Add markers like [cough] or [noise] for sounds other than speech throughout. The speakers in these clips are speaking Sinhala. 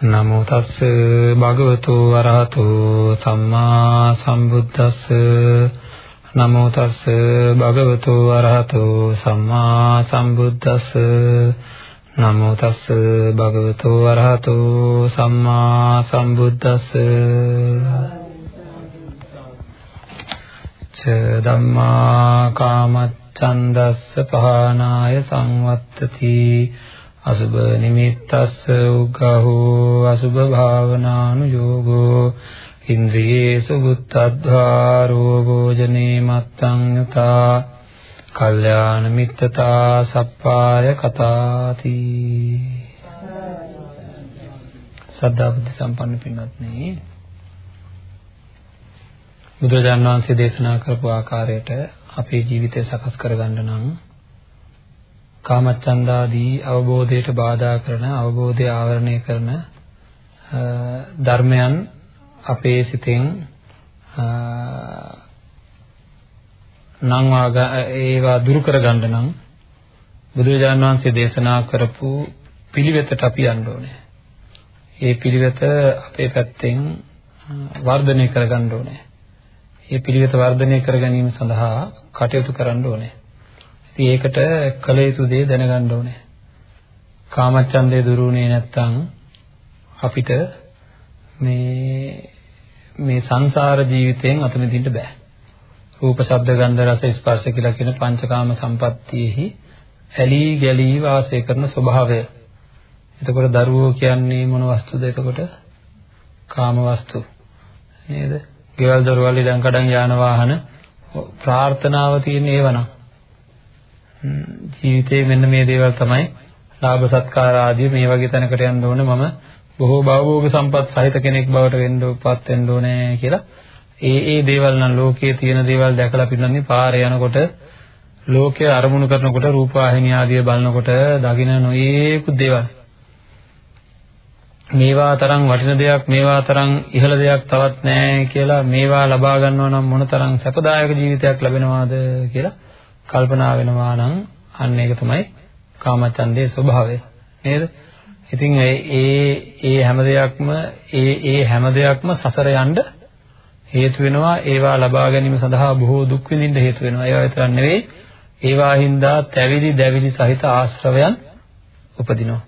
නමෝ තස්ස භගවතු වරහතු සම්මා සම්බුද්දස්ස. නමෝ තස්ස භගවතු වරහතු සම්මා සම්බුද්දස්ස. නමෝ තස්ස භගවතු වරහතු සම්මා සම්බුද්දස්ස. ච ධම්මා කාමච්ඡන්දස්ස පහනාය සංවත්තති. අසුබ නිමිත්තස්ස උග්ගහෝ අසුබ භාවනානුයෝගෝ ඉන්ද්‍රියේසු බුත්තද්වාරෝ භෝජනේ මත්තං යතා කල්යාණ මිත්තතා සප්පාය කතාති. සද්ධා බුද්ධ සම්පන්න පින්වත්නි බුදුරජාණන් වහන්සේ දේශනා කරපු ආකාරයට අපේ ජීවිතය සකස් කරගන්න නම් කාමච්ඡන්දාදී අවබෝධයට බාධා කරන අවබෝධය ආවරණය කරන ධර්මයන් අපේ සිතෙන් නම් ඒවා දුරු කරගන්න නම් බුදුරජාණන් වහන්සේ දේශනා කරපු පිළිවෙතට අපි යන්න ඕනේ. ඒ පිළිවෙත අපේ පැත්තෙන් වර්ධනය කරගන්න ඕනේ. මේ පිළිවෙත වර්ධනය කර ගැනීම සඳහා කටයුතු කරන්න ඕනේ. ඉතින් ඒකට කළ යුතු දේ දැනගන්න ඕනේ. කාමච්ඡන්දේ දුරුුනේ නැත්තම් අපිට මේ මේ සංසාර ජීවිතයෙන් අත මිදින්න බෑ. රූප, ශබ්ද, ගන්ධ, රස, ස්පර්ශ කියලා කියන පංචකාම සම්පත්තියෙහි ඇලී ගැලී වාසය කරන ස්වභාවය. එතකොට දරුවෝ කියන්නේ මොන වස්තුද එතකොට? කාම වස්තු. නේද? ගෙවල් දොරවල් ඉඩම් කඩම් යාන වාහන ප්‍රාර්ථනාව තියෙන ඒවනම් ජීවිතේ මෙන්න මේ දේවල් තමයි ලාභ සත්කාර ආදී මේ වගේ තැනකට යන්න ඕනේ. මම බොහෝ භවෝග සම්පත් සහිත කෙනෙක් බවට වෙන්න උපත් වෙන්න ඕනේ කියලා. ඒ ඒ දේවල් නම් ලෝකයේ තියෙන දේවල් දැකලා පින්නන්නේ පාරේ යනකොට ලෝකයේ අරමුණු කරනකොට රූපවාහිනිය ආදිය බලනකොට දකින්න නොයේකුත් දේවල්. මේවා තරම් වටින දෙයක් මේවා තරම් ඉහළ දෙයක් තවත් නැහැ කියලා මේවා ලබා ගන්නවා නම් මොනතරම් සැපදායක ජීවිතයක් ලැබෙනවාද කියලා කල්පනා වෙනවා නම් අන්න ඒක තමයි කාමචන්දේ ස්වභාවය නේද? ඉතින් ඒ ඒ හැම දෙයක්ම ඒ ඒ හැම දෙයක්ම සසර යන්න හේතු වෙනවා ඒවා ලබා ගැනීම සඳහා බොහෝ දුක් විඳින්න හේතු වෙනවා ඒවා විතරක් නෙවෙයි ඒවා හින්දා තැවිලි දැවිලි සහිත ආශ්‍රවයන් උපදිනවා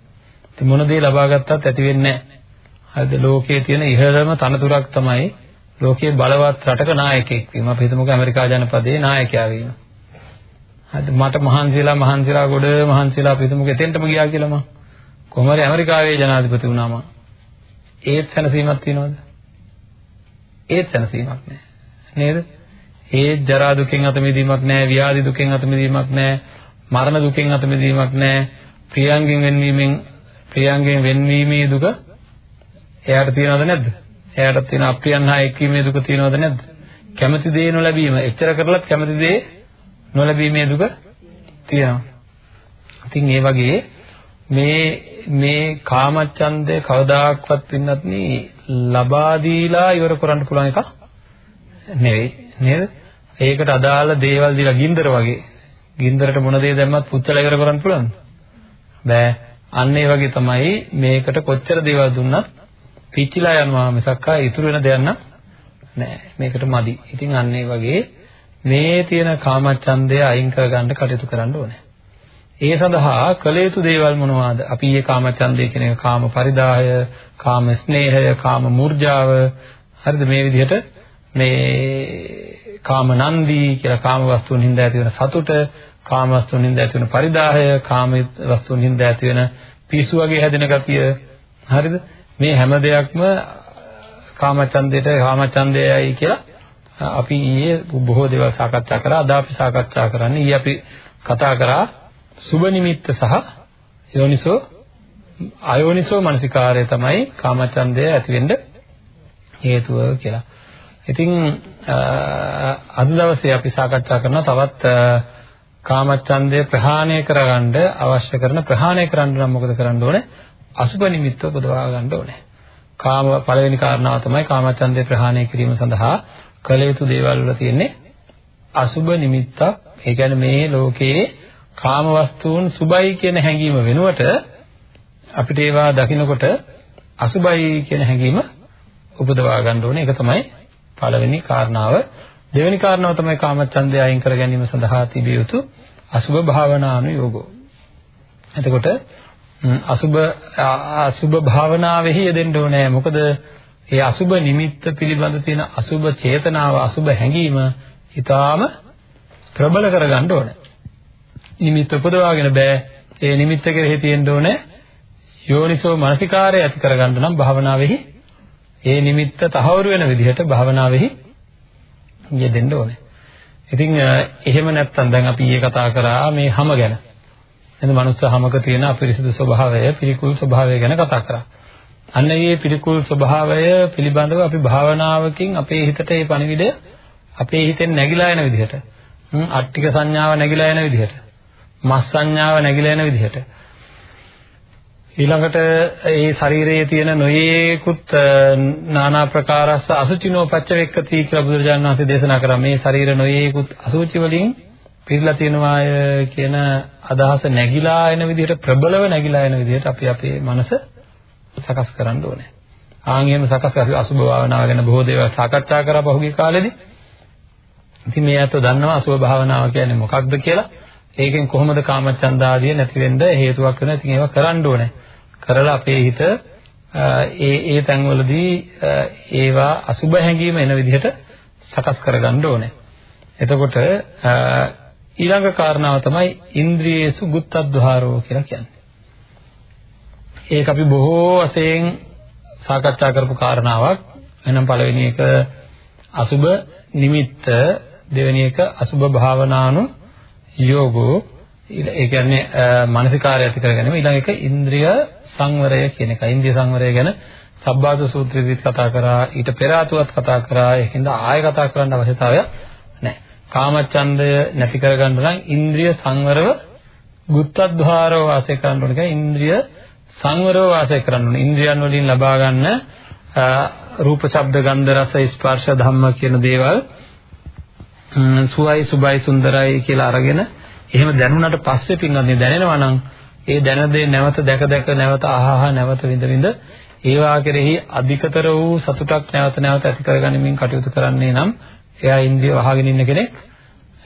ඉතින් මොන දේ ලබා ගත්තත් ඇති වෙන්නේ නැහැ. හරිද? ලෝකයේ තියෙන ඉහළම තනතුරක් තමයි ලෝකයේ බලවත් රටක නායකයෙක් වීම. අපි හිතමුකෝ ඇමරිකා ජනපදයේ නායකයා වීම. හරිද? මට මහන්සිලා මහන්සිලා ගොඩ මහන්සිලා අපි හිතමුකෝ එතෙන්ටම ගියා කියලා මම. කොහොම හරි ඇමරිකාවේ ජනාධිපති වුණාම ඒත් සැනසීමක් තියනවද? ඒත් සැනසීමක් නැහැ. නේද? ඒ ජරා දුකෙන් අත මිදීමක් නැහැ, ව්‍යාධි දුකෙන් අත මිදීමක් නැහැ, මරණ දුකෙන් අත මිදීමක් නැහැ, ප්‍රියංගෙන් වෙන්වීමෙන් ප්‍රියංගෙන් වෙන්වීමේ දුක එයාට තියෙනවද නැද්ද? එයාට තියෙන අප්‍රියන් හා එක්වීමේ දුක තියෙනවද නැද්ද? කැමති දේ නොලැබීම, එච්චර කරලත් කැමති දේ නොලැබීමේ දුක තියෙනවා. ඉතින් ඒ වගේ මේ මේ කාමච්ඡන්දය කවදාක්වත් පින්නත් නේ ලබා දීලා ඉවර කරන්න පුළුවන් එකක් නෙවෙයි නේද? ඒකට අදාළ දේවල් දීලා ගින්දර වගේ ගින්දරට මොන දේ දැම්මත් පුච්චලා ඉවර කරන්න පුළුවන්ද? බෑ. අන්න ඒ වගේ තමයි මේකට කොච්චර දේවල් දුන්නත් පිච්චිලා යනවා මිසක් ආ ඉතුරු වෙන දෙයක් නෑ මේකට මදි. ඉතින් අන්න ඒ වගේ මේ තියෙන කාමච්ඡන්දය අයින් කරගන්න කටයුතු කරන්න ඕනේ. ඒ සඳහා කළ යුතු දේවල් මොනවාද? අපි මේ කාමච්ඡන්දය කියන එක කාම පරිදාහය, කාම ස්නේහය, කාම මූර්ජාව හරිද මේ විදිහට මේ කාම නන්දි කියලා කාම වස්තුන් හින්දා ඇති වෙන සතුට කාම වස්තුන් හින්දා ඇති වෙන පරිදාහය, කාම වස්තුන් හින්දා ඇති වෙන පිසු වගේ හැදෙන ගතිය. හරිද? මේ හැම දෙයක්ම කාමචන්දයට කාමචන්දයයි කියලා අපි ඊයේ බොහෝ දේවල් සාකච්ඡා කරා. අද අපි සාකච්ඡා කරන්නේ ඊයේ අපි කතා කරා සුබ නිමිත්ත සහ යෝනිසෝ අයෝනිසෝ මනසිකාරය තමයි කාමචන්දය ඇති වෙන්න හේතුව කියලා. ඉතින් අද දවසේ අපි සාකච්ඡා කරන තවත් කාමචන්දය ප්‍රහාණය කරගන්න අවශ්‍ය කරන ප්‍රහාණය කරන්න නම් මොකද කරන්න ඕනේ? අසුබ නිමිත්ත උපදවා ගන්න ඕනේ. කාම පළවෙනි කාරණාව තමයි කාමචන්දය ප්‍රහාණය කිරීම සඳහා කළ යුතු දේවල් වල තියෙන්නේ අසුබ නිමිත්තක්. ඒ කියන්නේ මේ ලෝකයේ කාම වස්තුන් සුබයි කියන හැඟීම වෙනුවට අපිට ඒවා දකිනකොට අසුබයි කියන හැඟීම උපදවා ගන්න ඕනේ. ඒක තමයි පළවෙනි කාරණාව. දෙවෙනි කාරණාව තමයි කාමච්ඡන්දය අයින් කර ගැනීම සඳහා තිබිය යුතු අසුබ භාවනානුයෝගෝ. එතකොට අසුබ අසුබ භාවනාවෙහි යෙදෙන්න ඕනේ. මොකද ඒ අසුබ නිමිත්ත පිළිබඳ තියෙන අසුබ චේතනාව අසුබ හැඟීම ඊටාම ප්‍රබල කරගන්න ඕනේ. නිමිත්ත උපදවාගෙන බෑ. ඒ නිමිත්ත කෙරෙහි තියෙන්න ඕනේ යෝනිසෝ මනසිකාරය ඇති කරගන්න නම් භාවනාවෙහි ඒ නිමිත්ත තහවුරු වෙන විදිහට භාවනාවෙහි යෙදෙන්න ඕනේ. ඉතින් එහෙම නැත්නම් දැන් අපි ඊයේ කතා කරා මේ හැම ගැන. එතන මනුස්ස හැමක තියෙන අපිරිසිදු ස්වභාවය, පිළිකුල් ස්වභාවය ගැන කතා කරා. අන්න ඒ පිළිකුල් ස්වභාවය පිළිබඳව අපි භාවනාවකින් අපේ හිතට ඒ පණිවිඩ අපේ හිතෙන් නැగిලා යන විදිහට. අට්ටික සංඥාව නැగిලා යන විදිහට. මස් සංඥාව නැగిලා යන විදිහට. ඊළඟට ඒ ශරීරයේ තියෙන නොයේකුත් নানা ප්‍රකාරස්ස අසුචිනෝ පච්චවෙක්කති කියලා බුදුරජාණන් වහන්සේ දේශනා කරා. මේ ශරීර නොයේකුත් අසුචි වලින් පිරලා තියෙනවාය කියන අදහස නැగిලා යන විදිහට ප්‍රබලව නැగిලා යන විදිහට අපි අපේ මනස සකස් කරන්න ඕනේ. ආන් එහෙම සකස් අපි අසුභ භාවනාව ගැන බොහෝ දේවල් සාකච්ඡා කරා පහුගිය කාලෙදී. ඉතින් මේ අතෝ දන්නවා අසුභ භාවනාව කියන්නේ මොකක්ද කියලා. ඒකෙන් කොහොමද කාමචන්ද ආදිය නැති වෙන්න හේතුවක් වෙනවා. ඉතින් ඒවා කරන්න ඕනේ. කරලා අපේ හිත ඒ ඒ තැන්වලදී ඒවා අසුබ හැඟීම එන විදිහට සකස් කරගන්න ඕනේ. එතකොට ඊළඟ කාරණාව තමයි ඉන්ද්‍රියේසු ගුත්තද්්වාරෝ කියලා කියන්නේ. ඒක අපි බොහෝ වශයෙන් සාකච්ඡා කරපු කාරණාවක්. එහෙනම් පළවෙනි එක අසුබ නිමිත්ත, දෙවෙනි එක අසුබ භාවනානු යෝගෝ ඒ කියන්නේ මානසිකාරය ඇති කරගැනීම ඊළඟ එක ඉන්ද්‍රිය සංවරය කියන එක. ඉන්ද්‍රිය සංවරය ගැන සබ්බාස සූත්‍රයේදීත් කතා කරා ඊට පෙර ආතුවත් කතා කරා ඒකින්ද ආයෙ කතා කරන්න අවශ්‍යතාවයක් නැහැ. කාමච්ඡන්දය නැති කරගන්න නම් ඉන්ද්‍රිය සංවරව ගුත්තද්්වාරව වාසය කරන්න ඕන කියන්නේ ඉන්ද්‍රිය සංවරව වාසය කරන්න ඕන. ඉන්ද්‍රියන් වලින් ලබා ගන්න රූප, ශබ්ද, ගන්ධ, රස, ස්පර්ශ, ධම්ම කියන දේවල් සුවයි, සුබයි, සුන්දරයි කියලා අරගෙන එහෙම දැනුණාට පස්සේ පින්වත්නි දැනෙනවා නම් ඒ දැන දේ නැවත දැක දැක නැවත අහහ නැවත විඳ විඳ ඒවා කෙරෙහි අධිකතර වූ සතුටක් නැවත නැවත ඇති කරගනිමින් කටයුතු කරන්නේ නම් එයා ඉන්ද්‍රිය වහගෙන ඉන්න කෙනෙක්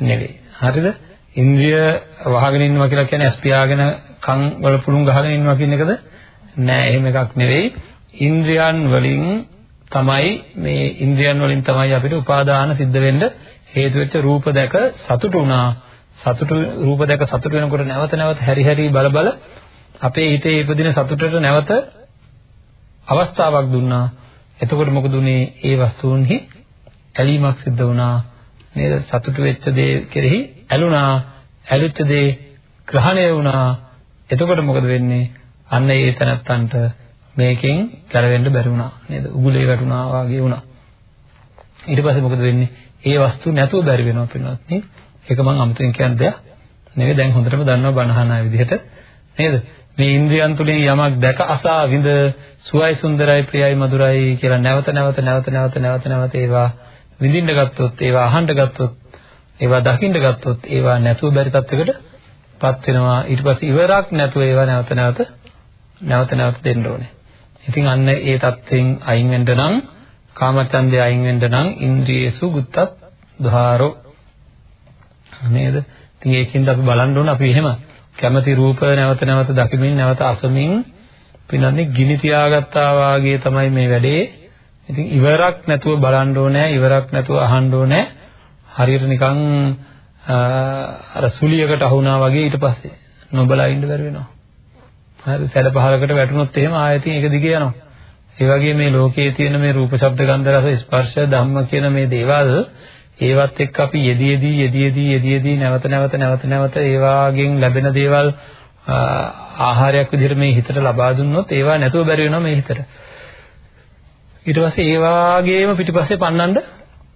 නෙවෙයි. හරිද? ඉන්ද්‍රිය වහගෙන ඉන්නවා කියලා කියන්නේ ඇස් පියාගෙන කන් වල පුළුන් ගහගෙන ඉන්නවා කියන එකද? නෑ එහෙම එකක් නෙවෙයි. ඉන්ද්‍රියන් වලින් තමයි මේ ඉන්ද්‍රියන් වලින් තමයි අපිට උපාදාන සිද්ධ වෙන්න හේතු වෙච්ච රූප දැක සතුටු වුණා සතුටු රූප දැක සතුටු වෙනකොට නැවත නැවත හැරි හැරි බල බල අපේ හිතේ ඉපදින සතුටට නැවත අවස්ථාවක් දුන්නා. එතකොට මොකද උනේ? ඒ වස්තුන්හි ඇලීමක් සිද්ධ වුණා. නේද? සතුටු වෙච්ච දේ කෙරෙහි ඇලුනා. ඇලිච්ච දේ ග්‍රහණය වුණා. එතකොට මොකද වෙන්නේ? අන්න ඒ තැනත්තන්ට මේකෙන් ගැලවෙන්න බැරි වුණා. නේද? උගුලේ වැටුණා වගේ වුණා. ඊට පස්සේ මොකද වෙන්නේ? ඒ වස්තු නැතුව බැරි වෙනවා පින්වත් නේ. ඒක මම අමුතුවෙන් කියන දෙයක් නෙවෙයි දැන් හොඳටම දන්නවා බණහන විදිහට නේද මේ ඉන්ද්‍රියන් තුලින් යමක් දැක අසා විඳ සුවයි සුන්දරයි ප්‍රියයි මధుරයි කියලා නැවත නැවත නැවත නැවත නැවත නැවත ඒවා විඳින්න ගත්තොත් ඒවා අහන්න ගත්තොත් ඒවා දකින්න ගත්තොත් ඒවා නැතුව බැරි තත්යකටපත් වෙනවා ඊට පස්සේ ඉවරක් නැතුව ඒවා නැවත නැවත නැවත නැවත දෙන්න ඕනේ ඉතින් අන්න ඒ தත්යෙන් අයින් වෙන්න නම් කාමචන්දය අයින් වෙන්න නම් ඉන්ද්‍රියසු ගුත්තත් ධාරෝ නේද? ඉතින් ඒකින්ද අපි බලන්න ඕන අපි එහෙම කැමති රූප නැවත නැවත දකිමින් නැවත අසමින් පින්නන්නේ ගිනි තියාගත්තා වාගේ තමයි මේ වැඩේ. ඉතින් ඉවරක් නැතුව බලන්න ඕනේ, ඉවරක් නැතුව අහන්න ඕනේ. හරියට නිකන් අර සුලියකට අහුණා වගේ ඊට පස්සේ නොබලා ඉන්න බැරි වෙනවා. හරි සැඩ පහලකට වැටුනොත් එහෙම ආයෙත් ඒක දිගේ යනවා. ඒ වගේ මේ ලෝකයේ තියෙන මේ රූප, ශබ්ද, ගන්ධ, රස, ස්පර්ශ, ධම්ම කියන මේ දේවල් ඒවත් එක්ක අපි යෙදී යෙදී යෙදී යෙදී යෙදී යෙදී නැවත නැවත නැවත නැවත ඒ වාගෙන් ලැබෙන දේවල් ආහාරයක් විදිහට මේ හිතට ලබා දුන්නොත් ඒවා නැතුව බැරි වෙනවා මේ හිතට. ඊට පස්සේ ඒ වාගේම පිටිපස්සේ පන්නන්න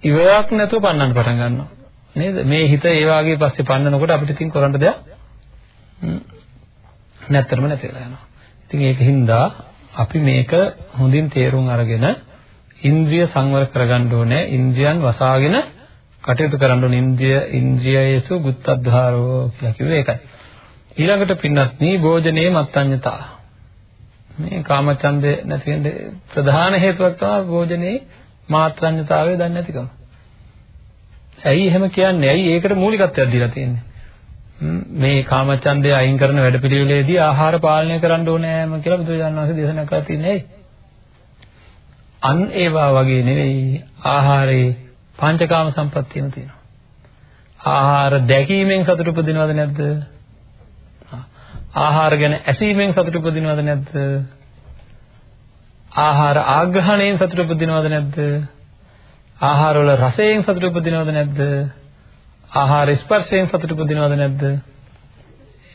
ඉවරක් නැතුව පන්නන්න පටන් ගන්නවා. නේද? මේ හිත ඒ වාගේ පස්සේ පන්නනකොට අපිට ඉතින් කරන්න දෙයක් නැත්තරම නැති වෙලා යනවා. ඉතින් ඒකින්ද අපි මේක හොඳින් තේරුම් අරගෙන ඉන්ද්‍රිය සංවර කරගන්න ඕනේ. ඉන්ද්‍රියන් වසාගෙන කටයුතු කරන්න ඕනේ. ඉන්ද්‍රිය ඉන්ද්‍රියයේසු ගුත්තද්ධාරෝ කියලා කිව්වේ ඒකයි. ඊළඟට පින්නත්නි භෝජනයේ මත්ඤ්‍යතා. මේ කාමචන්දේ නැති වෙන්න ප්‍රධාන හේතුවක් තමයි භෝජනයේ මාත්‍රඤ්‍යතාවය දන්නේ නැතිකම. ඇයි එහෙම කියන්නේ? ඇයි ඒකට මූලිකත්වයක් දීලා තියෙන්නේ? මේ කාමචන්දය අයින් කරන වැඩපිළිවෙලේදී ආහාර පාලනය කරන්න ඕනෑම කියලා බුදුරජාණන් වහන්සේ දේශනා කරලා තියෙන්නේ ඇයි? අන් ඒවා වගේ නෙවෙයි ආහාරේ පංචකාම සම්පත්තියම තියෙනවා. ආහාර දැකීමෙන් සතුට උපදිනවද නැද්ද? ආහාර ගැන ඇසීමෙන් සතුට උපදිනවද නැද්ද? ආහාර ආග්‍රහණයෙන් සතුට උපදිනවද නැද්ද? ආහාර වල රසයෙන් සතුට උපදිනවද නැද්ද? ආහාර ස්පර්ශයෙන් සතුට උපදිනවද නැද්ද?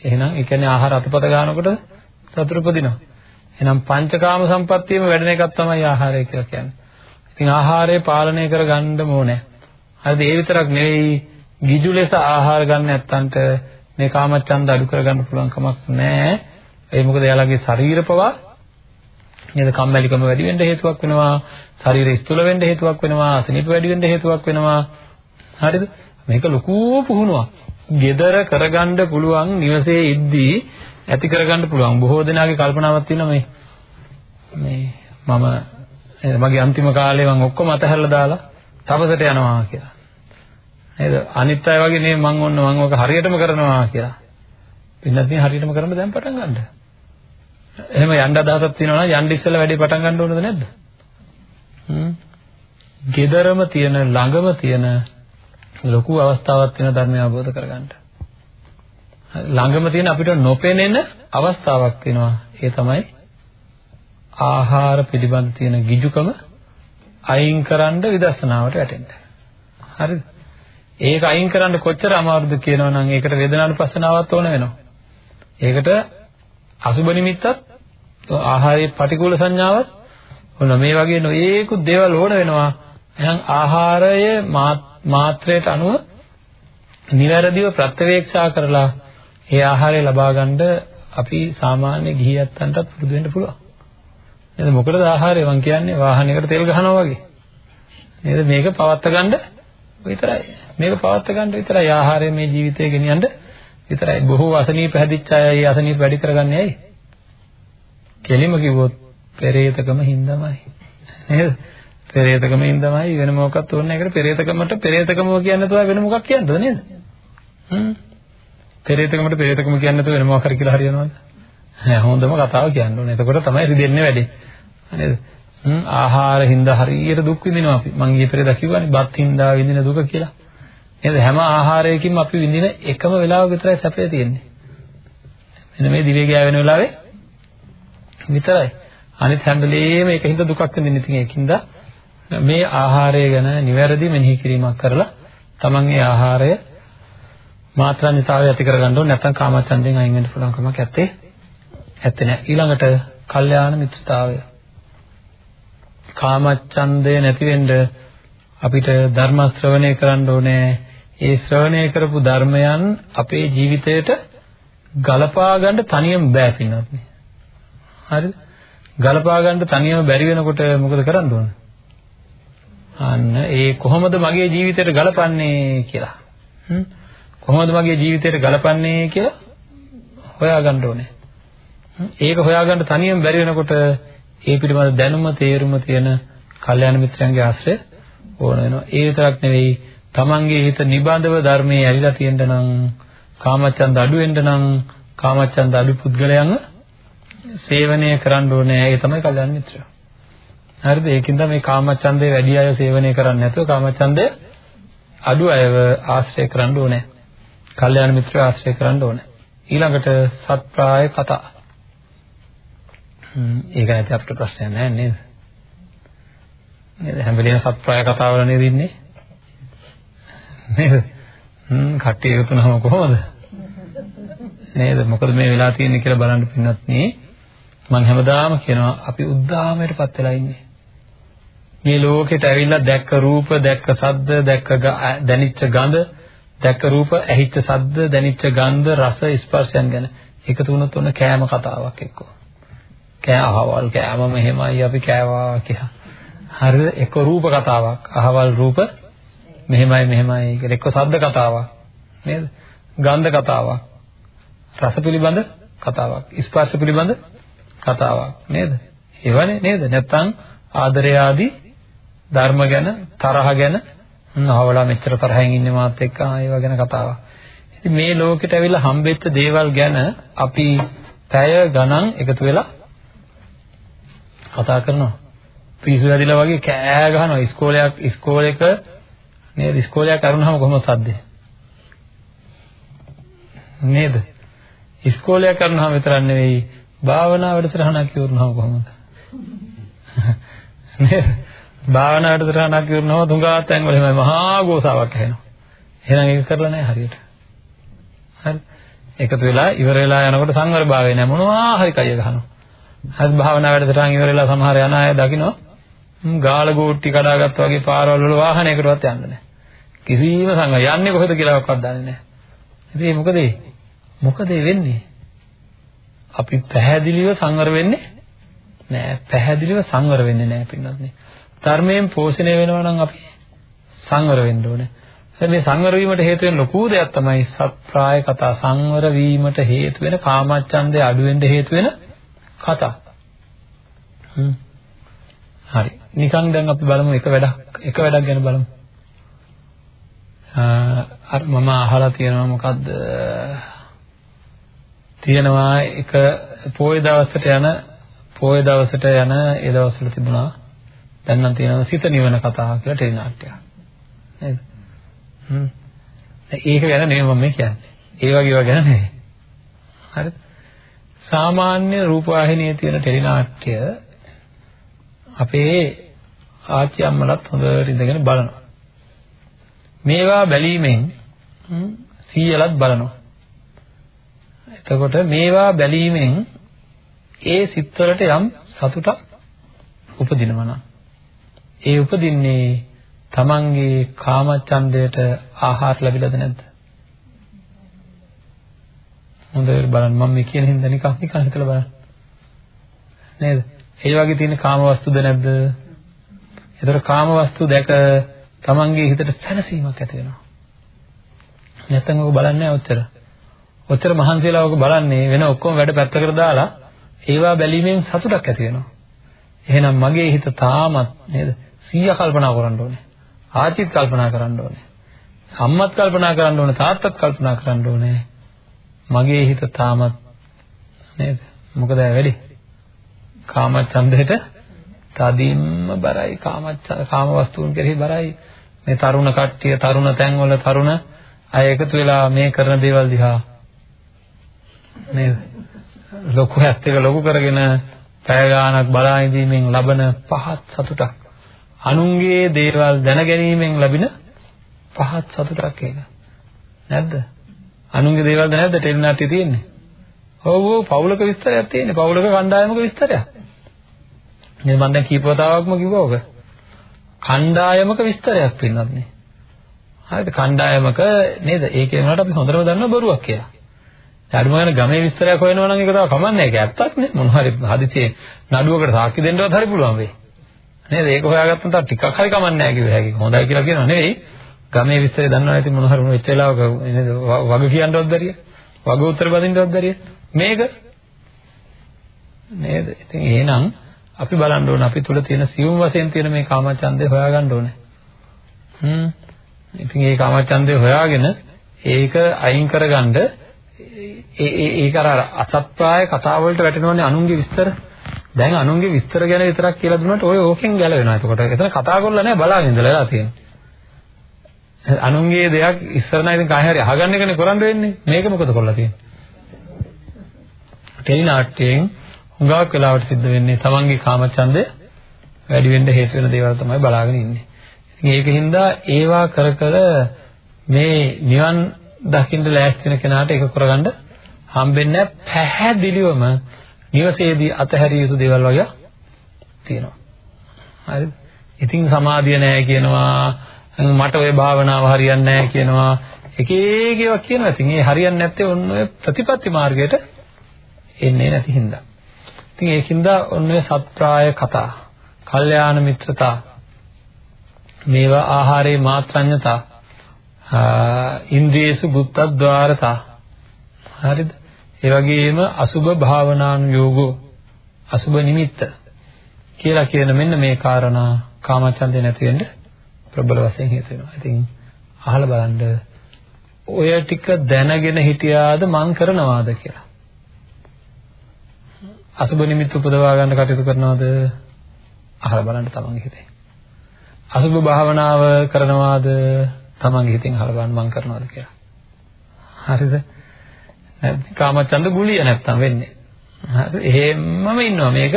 එහෙනම් ඒ කියන්නේ ආහාර අතපත ගන්නකොට සතුට උපදිනවා. එහෙනම් පංචකාම සම්පත්තියම වැඩෙන එකක් තමයි ආහාරය කියලා කියන්නේ. ඉතින් ආහාරය පාලනය කරගන්න ඕනේ. හරිද? ඒ විතරක් නෙවෙයි ගිජු ලෙස ආහාර ගන්න නැත්තන්ට මේ කාමච්ඡන්ද අඩු කරගන්න පුළුවන් කමක් නැහැ. ඒ මොකද එයාලගේ ශරීර පවා නේද කම්මැලිකම වැඩි වෙන්න හේතුවක් වෙනවා. ශරීරය ස්ථූල වෙන්න හේතුවක් වෙනවා. අසනීප වැඩි වෙන්න හේතුවක් වෙනවා. හරිද? මේක ලොකු පුහුණුවක්. gedara කරගන්න පුළුවන් නිවසේ ඉද්දී ඇති කරගන්න පුළුවන්. බොහෝ දෙනාගේ කල්පනාවක් තියෙනවා මේ මේ මම මගේ අන්තිම කාලේ මම ඔක්කොම අතහැරලා දාලා තපසට යනවා කියලා. නේද? අනිත් අය වගේ නේ මම ඔන්න මම ඔක හරියටම කරනවා කියලා. පින්නත් මේ හරියටම කරන්න දැන් පටන් ගන්නද? එහෙම යන්න අදහසක් තියෙනවා නම් යන්න ඉස්සෙල්ලා වැඩේ පටන් ගන්න ඕනද නැද්ද? හ්ම්. gedarama තියෙන ළඟම තියෙන ලොකු අවස්ථාවක් තියෙන ධර්මය අවබෝධ කරගන්න. ළඟම තියෙන අපිට නොපෙනෙන අවස්ථාවක් වෙනවා. ඒ තමයි ආහාර පිළිබඳ තියෙන ගිජුකම අයින් කරන්න විදර්ශනාවට වැටෙන්න. හරිද? ඒක අයින් කරන්න කොච්චර අමාරුද කියනවනම් ඒකට වේදනානුපස්සනාවක් ඕන වෙනවා. ඒකට අසුබ නිමිත්තත් ආහාරයේ පටිකූල සංඥාවත් ඔන්න මේ වගේ නොයේකුත් දේවල් ඕන වෙනවා. එහෙනම් ආහාරය මාත්‍රයට අනුව නිවැරදිව ප්‍රත්‍යවේක්ෂා කරලා ඒ ආහාරය ලබා ගන්න අපි සාමාන්‍ය ගිහියත්තන්ටත් පුරුදු වෙන්න පුළුවන්. නේද? මොකටද ආහාරය මං කියන්නේ වාහනයකට තෙල් ගහනවා වගේ. නේද? මේක පවත්ත ගන්න විතරයි. මේක පවත්ත ගන්න විතරයි ආහාරය මේ ජීවිතේ ගෙනියන්න විතරයි. බොහෝ අසනීප හැදිච්ච අය ඒ අසනීප වැඩි කරගන්නේ ඇයි? කෙලිම කිව්වොත් පෙරේතකම හින්දාමයි. නේද? පෙරේතකම හින්දාමයි වෙන මොකක්වත් ඕනේ නැහැ. ඒකට පෙරේතකමට පෙරේතකම කියන්නේ නැතුව වෙන මොකක් කියන්නද නේද? හ්ම්. පෙරේතකමට පෙරේතකම කියන්නේ නැතුව වෙන මොකක් හරි කියලා හරියනවද? නෑ හොඳම කතාව කියන්න ඕනේ. එතකොට තමයි රිදෙන්නේ වැඩි. නේද? හ්ම් ආහාර හින්දා හරියට දුක් විඳිනවා අපි. මං ඊයේ පෙරේදා කිව්වනේ බත් හින්දා විඳින දුක කියලා. නේද? හැම ආහාරයකින්ම අපි විඳින එකම වෙලාව විතරයි සැපේ තියෙන්නේ. මෙන්න මේ දිවේ ගෑවෙන වෙලාවේ විතරයි. අනිත් හැම වෙලේම ඒකින්ද දුකක් විඳින්න ඉතින් ඒකින්ද මේ ආහාරය ගැන නිවැරදි මෙනෙහි කිරීමක් කරලා තමන් ඒ ආහාරය මාත්‍රාන්‍යතාවය ඇති කරගන්න ඕනේ නැත්නම් කාමචන්දයෙන් අයින් වෙන්න පුළුවන් කමක් නැත්තේ ඇත්තේ නෑ ඊළඟට කල්යාණ මිත්‍රතාවය කාමචන්දය නැති වෙන්න අපිට ධර්ම ශ්‍රවණය කරන්න ඕනේ ඒ ශ්‍රවණය කරපු ධර්මයන් අපේ ජීවිතයට ගලපා ගන්න තනියම බෑ පින්නත් නේ හරිද? ගලපා ගන්න තනියම බැරි වෙනකොට මොකද කරන්න ඕන? අන්න ඒ කොහොමද මගේ ජීවිතයට ගලපන්නේ කියලා. කොහොමද මගේ ජීවිතයට ගලපන්නේ කියලා හොයාගන්න ඕනේ. ඒක හොයාගන්න තනියම බැරි වෙනකොට ඒ පිළිබඳ දැනුම තේරුම තියෙන කල්යාණ මිත්‍රයන්ගේ ආශ්‍රය ඕන වෙනවා. ඒ විතරක් නෙවෙයි තමන්ගේ හිත නිබඳව ධර්මයේ ඇලිලා තියෙන්න නම් කාමච්ඡන්ද අඩු වෙන්න නම් කාමච්ඡන්ද අඩු පුද්ගලයන්ව සේවනය කරන්න ඕනේ. ඒ තමයි කල්යාණ මිත්‍රයෝ. හරිද? ඒකින්ද මේ කාමච්ඡන්දේ වැඩි අය සේවනය කරන්නේ නැතුව කාමච්ඡන්දේ අඩු අයව ආශ්‍රය කරන්න ඕනේ. කල්යාණ මිත්‍රව ආශ්‍රය කරන්න ඕනේ. ඊළඟට සත්ප්‍රාය කතා. හ්ම් ඒක නැති අපිට ප්‍රශ්නයක් නැහැ නේද? නේද හැම වෙලේම සත්ප්‍රාය කතාවල නේද ඉන්නේ? නේද? හ්ම් කට්ටිය එකතු වුණාම කොහොමද? නේද? මොකද මේ වෙලා තියෙන්නේ කියලා බලන්න පින්නත් නේ. මම හැමදාම කියනවා අපි උද්දාමයටපත් වෙලා ඉන්නේ. මේ ලෝකෙට ඇවිල්ලා දැක්ක රූප, දැක්ක ශබ්ද, දැක්ක දැනිච්ච ගඳ, දැක්ක රූප, ඇහිච්ච ශබ්ද, දැනිච්ච ගන්ධ, රස, ස්පර්ශයන් ගැන එකතු වුණොත් ඔන්න කෑම කතාවක් එක්කෝ. කෑ අහවල් කෑම මෙහෙමයි අපි කෑවා කියලා. හරිද? එක්ක රූප කතාවක්. අහවල් රූප මෙහෙමයි මෙහෙමයි කියලා එක්ක ශබ්ද කතාවක්. නේද? ගන්ධ කතාවක්. රස පිළිබඳ කතාවක්. ස්පර්ශ පිළිබඳ කතාවක්. නේද? ඒවනේ නේද? නැත්තම් ආදරය ආදී ධර්ම ගැන තරහ ගැන අහවලා මෙච්චර තරහෙන් ඉන්නේ මාත් එක්ක ආ ගැන කතාවක්. ඉතින් මේ ලෝකෙට ඇවිල්ලා හම්බෙච්ච දේවල් ගැන අපි පැය ගණන් එකතු වෙලා කතා කරනවා. පිස්සු වැදිලා වගේ කෑ ගහනවා ඉස්කෝලයක් ඉස්කෝලේක නේද ඉස්කෝලයක් කරුණාම කොහොමද සද්දේ? නේද? ඉස්කෝලයක් කරනවාම විතරක් නෙවෙයි භාවනා වැඩසටහනක් ඉවරනවාම කොහොමද? [laughs] නේද? භාවනා වැඩසටහනක් ඉවරනවාම තුඟා තැන් වල එහෙමයි මහා ගෝසාවක් ඇහෙනවා. එහෙනම් ඒක කරලා නැහැ හරියට. හරි. එකතු වෙලා ඉවර වෙලා යනකොට සංවර භාවය නැහැ මොනවා හරි කය ගහනවා. හරි භාවනා වැඩසටහන් ඉවර වෙලා සමහර යන අය දකින්න ගාල ගෝට්ටි කඩාගත්ත වගේ පාරවල් වල වාහනයකටවත් යන්න නැහැ. කිසිම සංග යන්නේ කොහෙද කියලාවත් දන්නේ නැහැ. ඉතින් මොකද මොකද වෙන්නේ? අපි පැහැදිලිව සංවර වෙන්නේ නෑ. පැහැදිලිව සංවර වෙන්නේ නෑ පින්නත් නේ. ධර්මයෙන් පෝෂණය වෙනවා නම් අපි සංවර වෙන්න ඕනේ. මේ සංවර වීමට හේතු වෙන ලොකු දෙයක් තමයි සත්‍ප්‍රාය කතා. සංවර වීමට හේතු වෙන කාමච්ඡන්දය අඩු වෙන්න හේතු වෙන කතා. හරි. නිකන් දැන් අපි බලමු එක වැඩක් එක වැඩක් ගැන බලමු. අර මම අහලා තියෙනවා මොකද්ද? තියෙනවා එක පොය දවසට යන පොය දවසට යන ඒ දවස්වල තිබුණා. දැන් නම් තියෙනවා සිත නිවන කතා කියලා ටෙලි නාට්‍යයක්. නේද? හ්ම්. ඒක ගැන නෙමෙයි මම කියන්නේ. ඒ වගේ ඒවා ගැන නෙමෙයි. හරිද? සාමාන්‍ය රූපවාහිනියේ තියෙන ටෙලි නාට්‍ය අපේ ආච්චි අම්මලත් හොඳට ඉඳගෙන බලනවා මේවා බැලීමෙන් සීයලත් බලනවා. එතකොට මේවා බැලීමෙන් ඒ සිත්වලට යම් සතුටක් උපදිනවා නම් ඒ උපදින්නේ තමන්ගේ කාමච්ඡන්දයට ආහාර ලැබිලාද නැද්ද? හොඳට බලන්න මම මේ කියන හින්දා නිකන් නිකන් හිතලා බලන්න. නේද? ඒ වගේ තියෙන කාමවස්තුද නැද්ද? ඒතර කාමවස්තු දැක තමන්ගේ හිතට සැනසීමක් ඇති වෙනවා. නැත්තම් ඔක බලන්නේ ඔච්චර. ඔච්චර මහන්සියලා ඔක බලන්නේ වෙන ඔක්කොම වැඩ පැත්තකට දාලා ඒවා බැලීමෙන් සතුටක් ඇති වෙනවා. එහෙනම් මගේ හිත තාමත් නේද? 100 කල්පනා කරන්න ඕනේ. ආචිත් කල්පනා කරන්න ඕනේ. අම්මත් කල්පනා කරන්න ඕනේ, තාත්තත් කල්පනා කරන්න ඕනේ. මගේ හිත තාමත් නේද? මොකද වැඩි? කාමච්ඡන්දයට තදින්ම බරයි. කාමච්ඡ කාම වස්තුන් කෙරෙහි බරයි. මේ තරුණ කට්ටිය තරුණ තැන්වල තරුණ අය එකතු වෙලා මේ කරන දේවල් දිහා නේද ලොකු හැත් එක ලොකු කරගෙන පැය ගාණක් බලා ඉඳීමෙන් ලබන පහත් සතුටක්. අනුන්ගේ දේවල් දැන ගැනීමෙන් ලැබෙන පහත් සතුටක් ඒක. නැද්ද? අනුන්ගේ දේවල්ද නැද්ද ටෙලිනාට්‍ය තියෙන්නේ. ඔව් ඔව් පවුලක විස්තරයක් තියෙන්නේ පවුලක කණ්ඩායමක විස්තරයක් මේ මම දැන් කීප වතාවක්ම කිව්වා ඔක කණ්ඩායමක විස්තරයක් වෙනත් නේ. හරිද? කණ්ඩායමක නේද? ඒකේ වුණාට අපි හොඳටම දන්නවා බොරුවක් කියලා. ඊට ගැන ගමේ විස්තරයක් හොයනවා නම් ඒක තමයි කමන්නේ. ඒක ඇත්තක් නේ. මොන හරි හදිසියේ නඩුවකට සාක්ෂි දෙන්නවත් හරි පුළුවන් වෙයි. නේද? ඒක හොයාගත්තම තව ටිකක් හරි කමන්නේ නැහැ කිව්ව හැකි. හොඳයි කියලා කියනවා නෙවෙයි. ගමේ විස්තරය දන්නවා නැති මොන හරි මොන වෙච්ච වෙලාවක නේද? වග කියන්නවත් බැරිය. වග උත්තර බඳින්නවත් බැරිය. මේක නේද? ඉතින් එහෙනම් අපි බලන්න ඕන අපි තුල තියෙන සියුම් වශයෙන් තියෙන මේ කාමචන්දේ හොයාගන්න ඕනේ. හ්ම්. ඉතින් මේ කාමචන්දේ හොයාගෙන ඒක අයින් කරගන්න ඒ ඒක අර අසත්‍යය කතා වලට වැටෙනවනේ අනුන්ගේ විස්තර. දැන් අනුන්ගේ විස්තර ගැන විතරක් කියලා දුන්නාට ඔය ඕකෙන් ගැලවෙනවා. එතකොට එතන කතා කරලා නැහැ බලාගෙන ඉඳලා වෙලා තියෙන්නේ. අනුන්ගේ දෙයක් ඉස්සර නම් ඉතින් කාය හරි අහගන්න එකනේ කරන්න වෙන්නේ. මේක මොකද කරලා තියෙන්නේ? ටෙලි නාට්‍යයෙන් හුඟක් වෙලාවට සිද්ධ වෙන්නේ තමන්ගේ කාමචන්දය වැඩි වෙන්න හේතු වෙන දේවල් තමයි බලාගෙන ඉන්නේ. ඉතින් ඒකින්ද ඒවා කර කර මේ නිවන් දකින්න ලෑස්ති වෙන කෙනාට ඒක කරගන්න හම්බෙන්නේ පැහැදිලිවම නිවසේදී අතහැරිය යුතු දේවල් වගේ තියෙනවා. හරිද? ඉතින් සමාධිය නැහැ කියනවා මට ওই භාවනාව හරියන්නේ නැහැ කියනවා එක එක ඒවා කියනවා. ඉතින් ඒ හරියන්නේ නැත්තේ ඔන්න ඔය ප්‍රතිපත්ති මාර්ගයට එන්නේ නැති හින්දා. ඉතින් ඒකින්ද ඔන්න ඔය සත්‍ප්‍රාය කතා, කල්යාණ මිත්‍රතා, මේවා ආහාරේ මාත්‍රඤ්‍යතා, ඉන්ද්‍රියසු බුත්තද්්වාරතා. හරිද? ඒ වගේම අසුබ භාවනානුයෝගෝ අසුබ නිමිත්ත කියලා කියන මෙන්න මේ කාරණා කාමචන්දේ නැති වෙන්න ප්‍රබල වශයෙන් හේතු වෙනවා. ඉතින් අහලා බලන්න ඔය ටික දැනගෙන හිටියාද මං කරනවාද කියලා. අසුබ නිමිත්ත උපදවා ගන්න කටයුතු කරනවද? අහලා බලන්න තමන්ගේ හිතේ. අසුබ භාවනාව කරනවාද? තමන්ගේ හිතෙන් අහලා බලන්න මං කරනවාද කියලා. හරිද? කාමචන්ද ගුලිය නැත්තම් වෙන්නේ. හරි එහෙමම ඉන්නවා මේක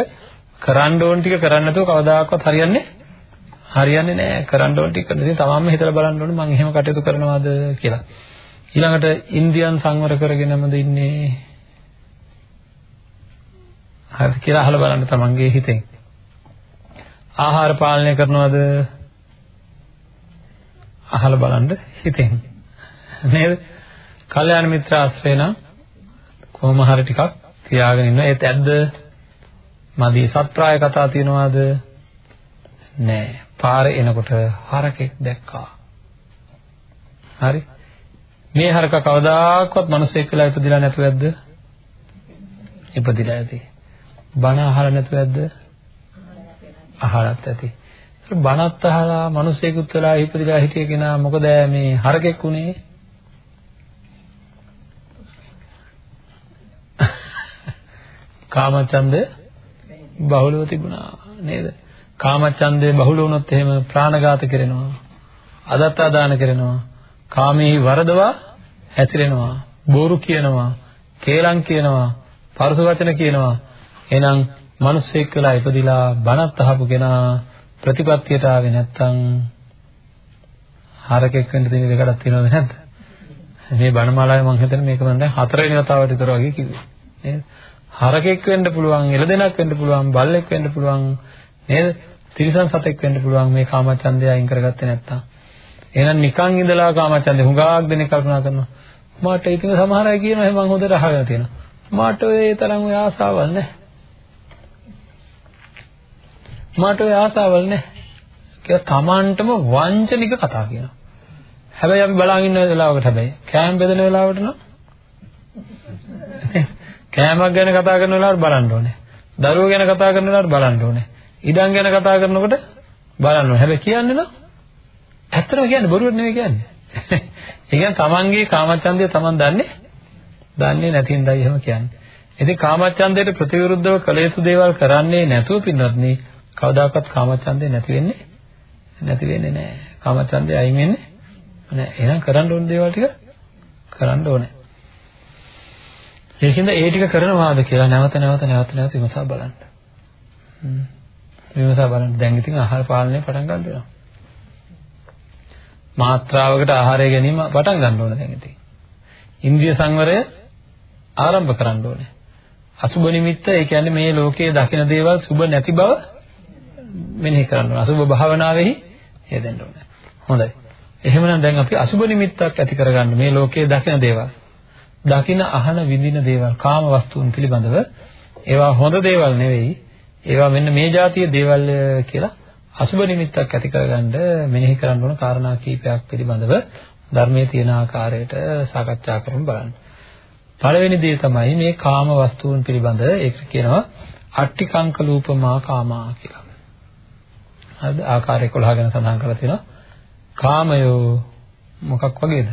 කරන්න ඕන ටික කරන්නේ නැතුව කවදාකවත් හරියන්නේ හරියන්නේ නැහැ කරන්න ඕන ටික කරන ඉතින් තමන්ම හිතලා බලන්න ඕනේ මම එහෙම කටයුතු කරනවාද කියලා ඊළඟට ඉන්දියන් සංවර කරගෙනමද ඉන්නේ හරි කියලා අහලා බලන්න තමන්ගේ හිතෙන්. ආහාර පාලනය කරනවද? අහලා බලන්න හිතෙන්. නේද? කල්යාණ මිත්‍ර ආශ්‍රය නම් කොහොම හරි ටිකක් තියාගෙන ඉන්න. ඒත් ඇද්ද? මදි සත්‍ප්‍රාය කතා තියනවාද? නෑ. පාරේ එනකොට හරකෙක් දැක්කා. හරි. මේ හරක කවදාකවත් මිනිසෙක් කියලා ඉපදිලා නැතුව ඇද්ද? ඉපදිලා ඇති. බණ අහලා නැතුව ඇද්ද අහලත් ඇති බණත් අහලා මිනිසෙකුත් වෙලා ඉපදිලා හිටිය කෙනා මොකද මේ හරකෙක් උනේ කාමචන්දය බහුලව තිබුණා නේද? කාමචන්දය බහුල වුණොත් එහෙම ප්‍රාණඝාත කරනවා. අදත්තා දාන කරනවා. කාමී වරදවා හැසිරෙනවා. බොරු කියනවා. කේලම් කියනවා. පරස වචන කියනවා. එහෙනම් මිනිස්සෙක් වෙලා ඉපදිලා බණත් අහපු කෙනා ප්‍රතිපත්තියට ආවේ නැත්තම් හරකෙක් වෙන්න තියෙන දෙකක් තියෙනවද නැද්ද? මේ බණමාලාවේ මම හිතන්නේ මේක මම දැන් හතරවෙනි වතාවට විතර වගේ කිව්වේ. නේද? හරකෙක් වෙන්න පුළුවන්, එළදෙනක් වෙන්න පුළුවන්, බල්ලෙක් වෙන්න පුළුවන් නේද? තිරිසන් සතෙක් වෙන්න පුළුවන් මේ කාමචන්දය අයින් කරගත්තේ නැත්තම්. එහෙනම් නිකන් ඉඳලා කාමචන්දය හුඟක් දෙනෙක් කල්පනා කරනවා. මට ඉතින් සමහර අය කියනවා මම හොඳට අහගෙන තියෙනවා. මට ඒ තරම් ඔය ආසාවල් නැහැ. මට ඔය ආසාවල් නැහැ. කියලා Tamanටම වංචනික කතා කියනවා. හැබැයි අපි බලාගෙන ඉන්න වෙලාවකට හැබැයි කෑම් බෙදෙන වෙලාවට නම් කෑමක් ගැන කතා කරන වෙලාවට බලන්න ඕනේ. දරුවෝ ගැන කතා කරන වෙලාවට බලන්න ඕනේ. ඉඩම් ගැන කතා කරනකොට බලන්න ඕනේ. හැබැයි කියන්නේ නම් ඇත්තම කියන්නේ බොරුවක් නෙවෙයි කියන්නේ. [laughs] ඒ කියන්නේ තමන්ගේ කාමචන්දය තමන් දන්නේ දන්නේ නැතිඳයි එහෙම කියන්නේ. ඉතින් කාමචන්දයට ප්‍රතිවිරුද්ධව කළ යුතු දේවල් කරන්නේ නැතුව පින්නත්නි කවදාකවත් කාමචන්දේ නැති වෙන්නේ නැති වෙන්නේ නැහැ. කාමචන්දේ අයින් වෙන්නේ නැහැ. එහෙනම් කරන්න ඕන දේවල් ටික කරන්න ඕනේ. ඒකින්ද ඒ ටික කරනවාද කියලා නැවත නැවත නැවත නැවත විමසා බලන්න. හ්ම්. විමසා බලන්න. දැන් ඉතින් ආහාර පාලනය පටන් ගන්න වෙනවා. මාත්‍රාවකට ආහාරය ගැනීම පටන් ගන්න ඕන දැන් ඉතින්. ඉන්ද්‍රිය සංවරය ආරම්භ කරන්න ඕනේ. අසුබ නිමිත්ත ඒ කියන්නේ මේ ලෝකයේ දකින දේවල් සුබ නැති බව මෙනෙහි කරන්න ඕනේ. අසුබ භාවනාවෙහි යෙදෙන්න ඕනේ. හොඳයි. එහෙමනම් දැන් අපි අසුබ නිමිත්තක් ඇති කරගන්න මේ ලෝකයේ දකින දේවල්. දකින අහන විඳින දේවල් කාම වස්තුන් පිළිබඳව ඒවා හොඳ දේවල් නෙවෙයි ඒවා මෙන්න මේ જાතිය දේවල් කියලා අසුබ නිමිත්තක් ඇති කරගන්න මෙනෙහි කරන්න ඕන කාරණා කීපයක් පිළිබඳව ධර්මයේ තියෙන ආකාරයට සාකච්ඡා කරමු බලන්න. පළවෙනි දේ තමයි මේ කාම වස්තුන් පිළිබඳ ඒක කියනවා අට්ටිකංක ලූපමා කාමා කියලා. හරිද? ආකාර 11 ගැන සඳහන් කරලා තියෙනවා. කාමයෝ මොකක් වගේද?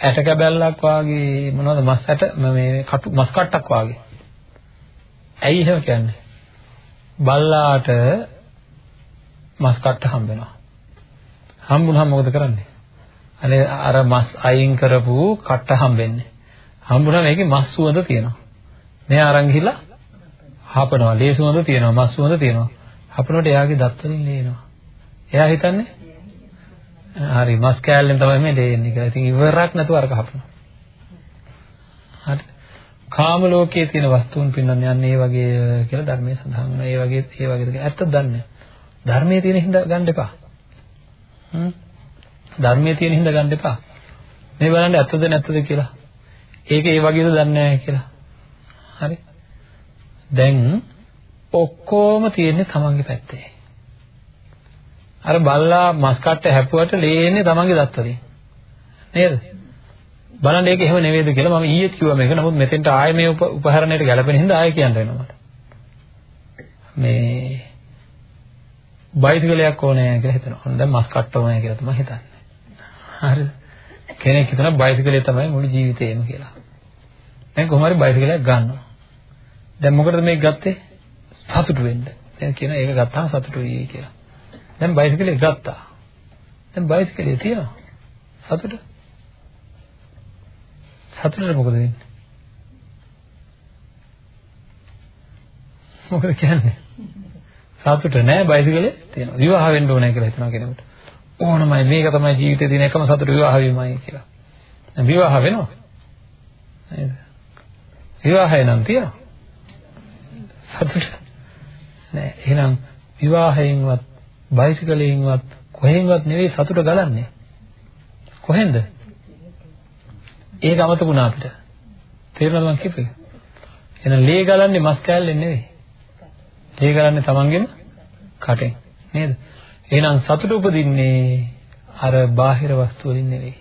ඇට කැබැල්ලක් වාගේ මොනවද මස් ඇට මේ කටු මස් කට්ටක් වාගේ. ඇයි එහෙම කියන්නේ? බල්ලාට මස් කට්ට හම්බ වෙනවා. හම්බුනහම මොකද කරන්නේ? අනේ අර මස් අයින් කරපු කට්ට හම්බෙන්නේ. හම්බුනම ඒකේ මස් සුවඳ තියෙනවා. මෙයා අරන් ගිහිල්ලා හපනවා. ලේ සුවඳ තියෙනවා, මස් සුවඳ තියෙනවා. හපනකොට එයාගේ දත් වලින් ලේනවා. එයා හිතන්නේ හරි මස් කෑල්ලෙන් තමයි මේ දෙන්නේ කියලා. ඉතින් ඉවරක් නැතුව අරක හපනවා. හරි. කාම ලෝකයේ තියෙන වස්තුන් පින්නන්නේ යන්නේ ඒ වගේ කියලා ධර්මයේ සඳහන් වෙනවා. ඒ වගේ ඒ වගේද ඇත්තද දන්නේ ධර්මයේ තියෙන හින්දා ගන්න එපා. හ්ම්. ධර්මයේ තියෙන හින්දා ගන්න එපා. මේ බලන්න ඇත්තද නැත්තද කියලා. ඒක ඒ වගේද දන්නේ නැහැ කියලා. හරි. දැන් ඔක්කොම තියෙන්නේ තමන්ගේ පැත්තේ. අර බල්ලා මස් කට්ට හැපුවට ලේන්නේ තමන්ගේ දත්වලින්. නේද? බලන්න ඒක එහෙම නෙවෙයිද කියලා මම ඊයේ කිව්වා මේක. නමුත් මෙතෙන්ට ආයේ මේ උපකරණයට ගැලපෙන හින්දා ආයේ කියන්න වෙනවා මට. මේ බයිසිකලයක් ඕනේ කියලා හිතනවා. දැන් මස් කට්ට ඕනේ කියලා තමයි හිතන්නේ. හරිද? කෙනෙක් හිතනවා බයිසිකලේ තමයි මුළු ජීවිතේම කියලා. දැන් කොහොම හරි බයිසිකලයක් ගන්නවා. දැන් මොකටද මේක ගත්තේ? සතුටු වෙන්න. දැන් කියන ඒක ගත්තාම සතුටුයි කියලා. දැන් බයිසිකලේ ගත්තා. දැන් බයිසිකලේ තියෙනවා. සතුට. සතුටට මොකද වෙන්නේ? මොකද කියන්නේ? සතුට නෑ බයිසිකලේ තියෙනවා. විවාහ වෙන්න ඕනේ කියලා හිතනවා කෙනෙකුට. ඕනමයි මේක තමයි ජීවිතේ තියෙන එකම සතුට විවාහ වීමයි කියලා. දැන් විවාහ වෙනවා. නේද? විවාහය නම් තියෙනවා. සතුට නෑ. එහෙනම් විවාහයෙන්වත් බයිසිකලයෙන්වත් කොහෙන්වත් නෙවෙයි සතුට ගලන්නේ. කොහෙන්ද? ඒක අමතකුණා අපිට. තේරුණාද මං කියපේ? එහෙනම් ලේ ගලන්නේ මස් කෑල්ලෙන් නෙවෙයි. ලේ ගලන්නේ තමන්ගේම කටෙන්. නේද? එහෙනම් සතුට උපදින්නේ අර බාහිර වස්තු වලින් නෙවෙයි.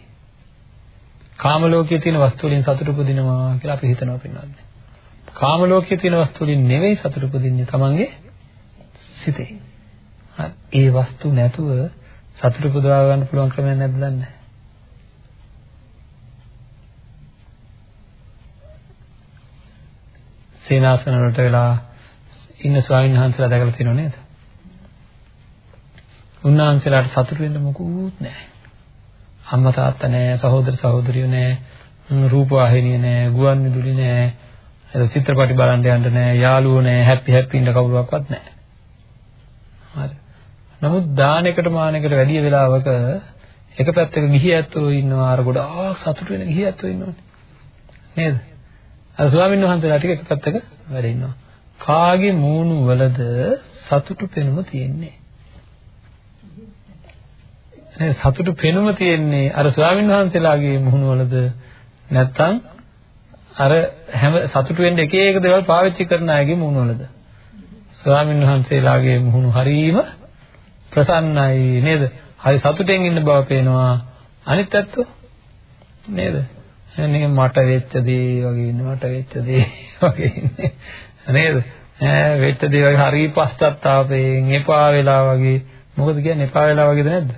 කාම ලෝකයේ තියෙන වස්තු වලින් සතුට උපදිනවා කියලා අපි හිතනවා පින්නන්නේ. කාම ලෝකයේ තියෙන වස්තු වලින් නෙවෙයි සතුට උපදින්නේ තමන්ගේ සිතේ. ඒ වස්තු නැතුව සතුට උපදවා ගන්න පුළුවන් ක්‍රමයක් නැද්ද දන්නේ සේනාසන වලට වෙලා ඉන්න ස්වාමීන් වහන්සේලා දැකලා තියෙනව නේද? උන්වහන්සේලාට සතුට වෙන්න මොකුත් නැහැ. අම්මා තාත්තා නැහැ, සහෝදර සහෝදරියෝ නැහැ, රූප වාහිනිය නැහැ, ගුවන් විදුලි නැහැ, ඒක චිත්‍රපටි බලන්න යන්න නැහැ, යාළුවෝ නැහැ, හැපි හැපි ඉන්න කවුරුවක්වත් නැහැ. හරි. නමුත් දානයකට මානයකට වැඩි වෙලාවක එක පැත්තක ගිහි ඇත්තෝ ඉන්නවා අර ගොඩාක් සතුට වෙන ගිහි ඇත්තෝ ඉන්නවනේ. නේද? අර ස්වාමීන් වහන්සේලා ටික එක පැත්තක වැඩ ඉන්නවා. කාගේ මූණු වලද සතුටු පෙනුම තියෙන්නේ? නේද? සතුටු පෙනුම තියෙන්නේ අර ස්වාමීන් වහන්සේලාගේ මූණු වලද නැත්නම් අර හැම සතුටු වෙන්න එක එක දේවල් පාවිච්චි කරන අයගේ මූණු වලද? ස්වාමීන් වහන්සේලාගේ මුහුණු හරීම ප්‍රසන්නයි නේද? හරි සතුටෙන් ඉන්න බව පේනවා. අනිත් ඇත්තෝ නේද? එන්නේ මට වෙච්ච දේ වගේ ඉන්නේ මට වෙච්ච දේ වගේ ඉන්නේ නේද? ඈ වෙච්ච දේ වගේ හරි පශ්චාත්තාපයෙන් එපා වෙලා වගේ මොකද කියන්නේ එපා වෙලා වගේද නැද්ද?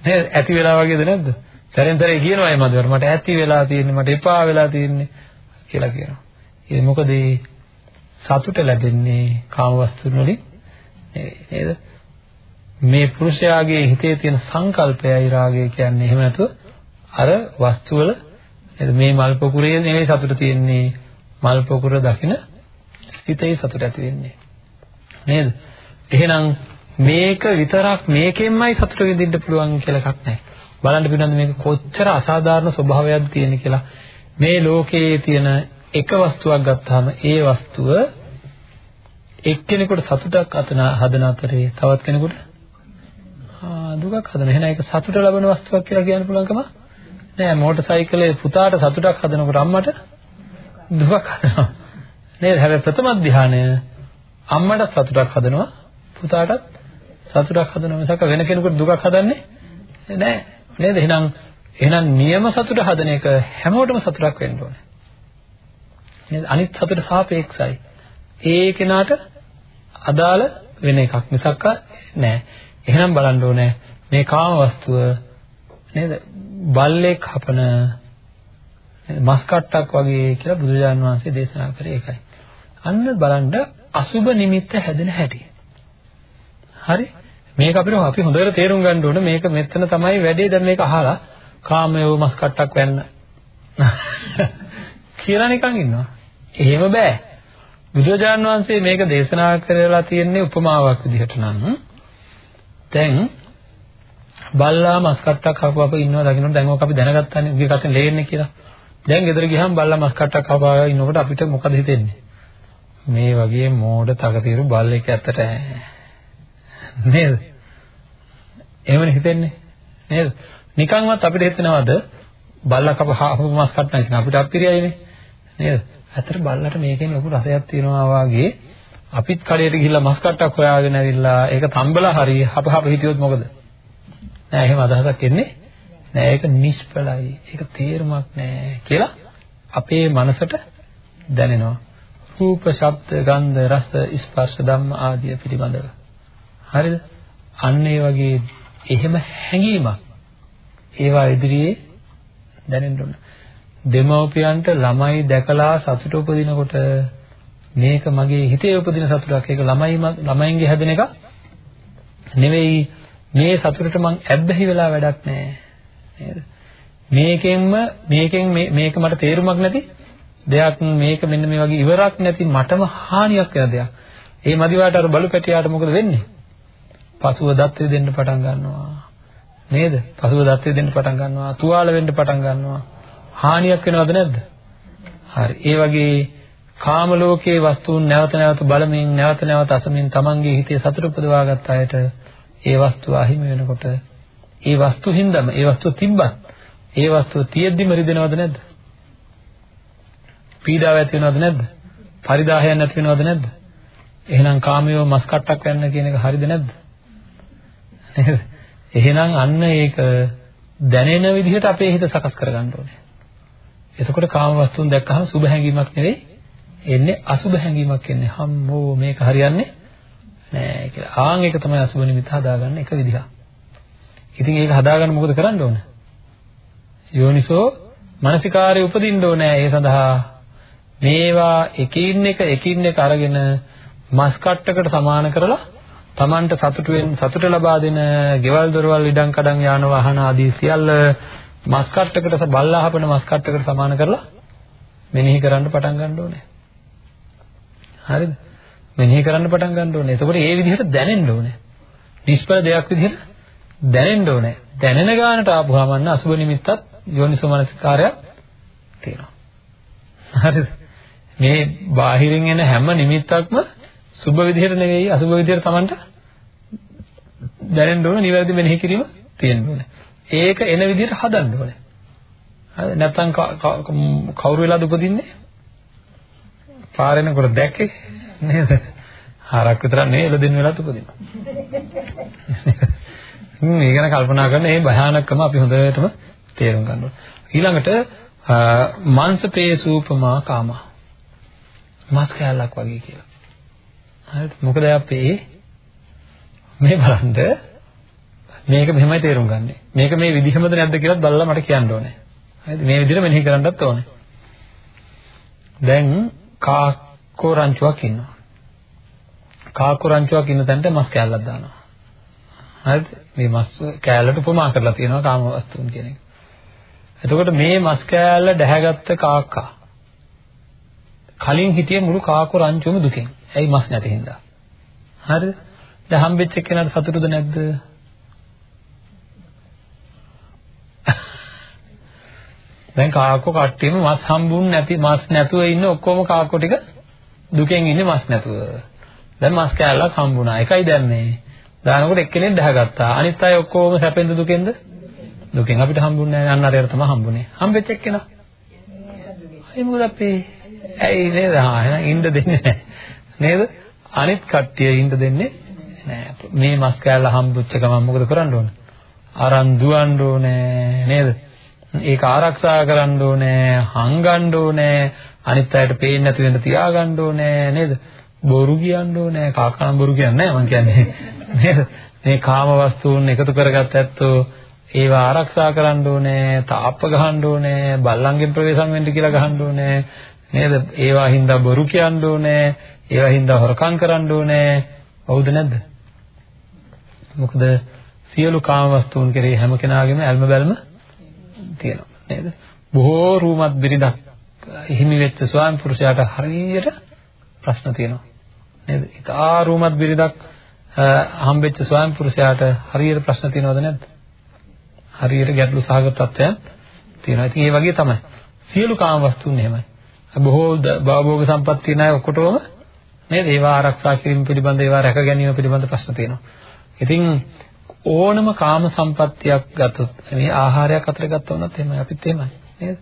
නේද? ඇති වෙලා වගේද නැද්ද? සැරෙන් සැරේ කියනවා මේ මදවර මට ඇති වෙලා තියෙන්නේ මට එපා වෙලා තියෙන්නේ කියලා කියනවා. ඒ මොකද සතුට ලැබෙන්නේ කාම වස්තුන් වලින් නේද? මේ පුරුෂයාගේ හිතේ තියෙන සංකල්පයයි රාගය කියන්නේ එහෙම නැතුව අර වස්තු වල නේද මේ මල් පොකුරේ නෙවෙයි සතුට තියෙන්නේ මල් පොකුර දකින හිතේ සතුට ඇති වෙන්නේ නේද? එහෙනම් මේක විතරක් මේකෙන්මයි සතුට විඳින්න පුළුවන් කියලා එකක් නැහැ. බලන්න පිළිබඳ මේක කොච්චර අසාධාරණ ස්වභාවයක්ද තියෙන කියලා මේ ලෝකයේ තියෙන එක වස්තුවක් ගත්තාම ඒ වස්තුව එක්කෙනෙකුට සතුටක් අතන හදන අතරේ තවත් කෙනෙකුට දුකක් හදන. එහෙනම් ඒක සතුට ලබන වස්තුවක් කියලා කියන්න පුළුවන්කම නෑ. මෝටර් සයිකලේ පුතාට සතුටක් හදනකොට අම්මට දුකක් හදනවා. නේද? හැබැයි ප්‍රථම ධානය අම්මට සතුටක් හදනවා පුතාටත් සතුටක් හදනවා මිසක වෙන කෙනෙකුට දුකක් හදන්නේ නෑ. නේද? එහෙනම් එහෙනම් නියම සතුට හදන එක හැමෝටම සතුටක් වෙන්න ඕනේ. නේද? අනිත් සතුට සාපේක්ෂයි. ඒ කෙනාට අදාළ වෙන එකක් මිසක් නෑ. එහෙනම් බලන්න ඕනේ මේ කාම වස්තුව නේද? බල්ලෙක් හපන මස් කට්ටක් වගේ කියලා බුදුරජාණන් වහන්සේ දේශනා කරේ ඒකයි. අන්න බලන්න අසුබ නිමිත්ත හැදෙන හැටි. හරි? මේක අපිට අපි හොඳට තේරුම් ගන්න ඕනේ මේක මෙතන තමයි වැඩේ දැන් මේක අහලා කාමයෝ මස් කට්ටක් වෙන්න [laughs] කියලා නිකන් ඉන්නවා. එහෙම බෑ. බුදුරජාණන් වහන්සේ මේක දේශනා කරලා තියෙන්නේ උපමාවක් විදිහට නම් දැන් බල්ලා මස් කට්ටක් හපුව අප ඉන්නවා දකින්න දැන් ඕක අපි දැනගත්තානේ උගේ කටෙන් ලේන්නේ කියලා දැන් ගෙදර ගියාම බල්ලා මස් කට්ටක් කපාගෙන ඉන්නකොට අපිට මොකද හිතෙන්නේ? මේ වගේ මෝඩ තකතිරු බල්ලෙක් ඇත්තට නේද? එහෙමනේ හිතෙන්නේ නේද? නිකන්වත් අපිට හිතෙනවද බල්ලා කපහපු මස් කට්ටක් කියන අපිට අපිරියයිනේ නේද? ඇත්තට බල්ලට මේකෙන් ලොකු රසයක් තියෙනවා වාගේ අපිත් කඩේට ගිහිල්ලා මස් කට්ටක් හොයාගෙන ඇවිල්ලා ඒක තම්බලා හරි හපහප හිටියොත් මොකද? නෑ එහෙම අදහසක් එන්නේ නෑ ඒක නිෂ්ඵලයි. ඒක තේරුමක් නෑ කියලා අපේ මනසට දැනෙනවා. රූප, ශබ්ද, ගන්ධ, රස, ස්පර්ශ ධම්ම ආදිය පිළිබඳව. හරිද? අන්න ඒ වගේ එහෙම හැඟීමක් ඒවා ඉදිරියේ දැනෙන්න ඕන. දෙමව්පියන්ට ළමයි දැකලා සතුට උපදිනකොට මේක මගේ හිතේ උපදින සතුටක්. ඒක ළමයි ළමයින්ගේ හැදෙන එක නෙවෙයි. මේ සතුටට මං ඇබ්බැහි වෙලා වැඩක් නැහැ. නේද? මේකෙන්ම මේකෙන් මේක මට තේරුමක් නැති දෙයක් මේක මෙන්න මේ වගේ ඉවරක් නැති මටම හානියක් වෙන දෙයක්. ඒ මදිවාට අර බලු පැටියාට මොකද වෙන්නේ? පසුව දත් දෙන්න පටන් ගන්නවා. නේද? පසුව දත් දෙන්න පටන් ගන්නවා. තුවාල වෙන්න පටන් ගන්නවා. හානියක් වෙනවද නැද්ද? හරි. ඒ වගේ කාම ලෝකයේ වස්තුන් නැවත නැවත බලමින් නැවත නැවත අසමින් තමන්ගේ හිතේ සතුට උපදවා ගන්න අයට ඒ වස්තුව අහිමි වෙනකොට ඒ වස්තු හින්දාම ඒ වස්තුව තිබ්බත් ඒ වස්තුව තියෙද්දිම රිදෙනවද නැද්ද? පීඩාව ඇති වෙනවද නැද්ද? පරිදාහයක් නැති වෙනවද නැද්ද? එහෙනම් කාමයෝ මස් කට්ටක් වෙන්න කියන එක හරිද නැද්ද? නේද? [laughs] එහෙනම් අන්න ඒක දැනෙන විදිහට අපේ හිත සකස් කරගන්න ඕනේ. එතකොට කාම වස්තුන් දැක්කහම සුභ හැඟීමක් නෙවෙයි එන්නේ අසුභ හැඟීමක් එන්නේ. හම්මෝ මේක හරියන්නේ නෑ කියලා. ආන් ඒක තමයි අසුභ නිමිත්ත හදාගන්න එක විදිහක්. ඉතින් ඒක හදාගන්න මොකද කරන්න ඕන? යෝනිසෝ මානසිකාරය උපදින්න ඕනේ. ඒ සඳහා මේවා එකින් එක එකින් එක අරගෙන මස් කට්ටකට සමාන කරලා Tamanට සතුට වෙන සතුට ලබා දෙන ගෙවල් දොරවල් ඉඩම් කඩම් යාන වාහන ආදී සියල්ල මස් කට්ටකට බල්ලා හපන මස් කට්ටකට සමාන කරලා මෙනෙහි කරන්න පටන් ගන්න ඕනේ. හරිද? මෙනෙහි කරන්න පටන් ගන්න ඕනේ. එතකොට ඒ විදිහට දැනෙන්න ඕනේ. නිෂ්ඵල දෙයක් විදිහට දැනෙන්න ඕනේ. දැනෙන ගානට ආපුවාම අන්න අසුබ නිමිත්තත් යෝනිසෝමනසිකාරයක් තියෙනවා. හරිද? මේ බාහිරින් එන හැම නිමිත්තක්ම සුබ විදිහට නෙවෙයි අසුබ විදිහට Tamanට දැනෙන්න ඕන නිවැරදි මෙනෙහි කිරීම තියෙන්න ඕනේ. ඒක එන විදිහට හදන්න ඕනේ. හරි නැත්නම් කවුරු වෙලාද උපදින්නේ? පාරෙනකොට දැක්කේ නේද? හරක් විතර නෙවෙයි එළදෙන වෙලාවත් උපදිනවා. හ්ම් මේ ගැන කල්පනා කරන මේ භයානකම අපි හොඳටම තේරුම් ගන්න ඕනේ. ඊළඟට මාංශපේසූපමා කාමා. මාස් කැලක් වගේ කියලා. හරිද? මොකද අපි මේ බලන්න මේක මෙහෙමයි තේරුම් ගන්නෙ. මේක මේ විදිහමද නැද්ද කියලාත් බලලා මට කියන්න ඕනේ. හරිද? මේ විදිහට මෙනෙහි කරන්නත් ඕනේ. දැන් කාක්කෝ රංචුවක් ඉන්නවා. කාක්කෝ රංචුවක් ඉන්න තැනට මස් කෑල්ලක් දානවා. හරිද? මේ මස් කෑල්ලට උපමා කරලා තියෙනවා කාම වස්තුන් කියන එක. එතකොට මේ මස් කෑල්ල දැහැගත්ත කාක්කා කලින් හිටිය මුළු කාක්කෝ රංචුවම දුකෙන්. ඇයි මස් නැති හින්දා. හරිද? දැන් හම්බෙච්ච කෙනාට සතුටුද නැද්ද? දැන් කාක්කෝ කට්ටියම මස් හම්බුන් නැති මස් නැතුව ඉන්න ඔක්කොම කාක්කෝ ටික දුකෙන් ඉන්නේ මස් නැතුව. දැන් මස් කෑල්ලක් හම්බුණා. එකයි දැන් මේ. දානකොට එක්කෙනෙක් දහගත්තා. අනිත් අය ඔක්කොම සැපෙන්ද දුකෙන්ද? දුකෙන් අපිට හම්බුන්නේ නැහැ. අන්න අරයට තමයි හම්බුනේ. හම්බෙච්ච එක්කෙනා. අය මොකද අපේ ඇයි නේද? ආ එහෙනම් ඉන්න දෙන්නේ නැහැ. නේද? අනිත් කට්ටිය ඉන්න දෙන්නේ නැහැ. මේ මස් කෑල්ල හම්බුච්ච ගමන් මොකද කරන්න ඕන? අරන් දුවන්න ඕනේ නේද? ඒක ආරක්ෂා කරන්න ඕනේ, හංගන්න ඕනේ, අනිත් අයට පේන්නේ නැති වෙන්න තියාගන්න ඕනේ නේද? බොරු කියන්න ඕනේ, කාකනම් බොරු කියන්නේ නැහැ මං කියන්නේ. නේද? මේ කාම වස්තුන් එකතු කරගත්ත ඇත්තෝ ඒවා ආරක්ෂා කරන්න ඕනේ, තාප්ප ගහන්න ඕනේ, බල්ලන්ගෙන් ප්‍රවේශම් වෙන්න කියලා ගහන්න ඕනේ. නේද? ඒවා හින්දා බොරු කියන්න ඕනේ, ඒවා හින්දා හොරකම් කරන්න ඕනේ. හවුද නැද්ද? මොකද සියලු කාම වස්තුන් කෙරෙහි හැම කෙනාගේම ඇල්ම බැල්ම තියෙනවා නේද? බොහෝ රූමත් බිරිඳක් හිමි වෙච්ච ස්වාමි පුරුෂයාට හරියට ප්‍රශ්න තියෙනවා. නේද? ඉතා රූමත් බිරිඳක් හම්බෙච්ච ස්වාමි පුරුෂයාට හරියට ප්‍රශ්න තියෙනවද නැද්ද? හරියට ගැටලු සහගත තත්ත්වයන් තියෙනවා. ඉතින් ඒ වගේ තමයි. සියලු කාම වස්තුන් එහෙමයි. බොහෝ භවභෝග සම්පත් තියෙන අය ඔක්කොටම නේද? ඒවා ආරක්ෂා කිරීම පිළිබඳ ඒවා රැක ගැනීම පිළිබඳ ප්‍රශ්න තියෙනවා. ඉතින් ඕනම කාම සම්පත්තියක් ගත්තොත් මේ ආහාරයක් අතර ගත්තොත් එහෙමයි අපිත් එහෙමයි නේද?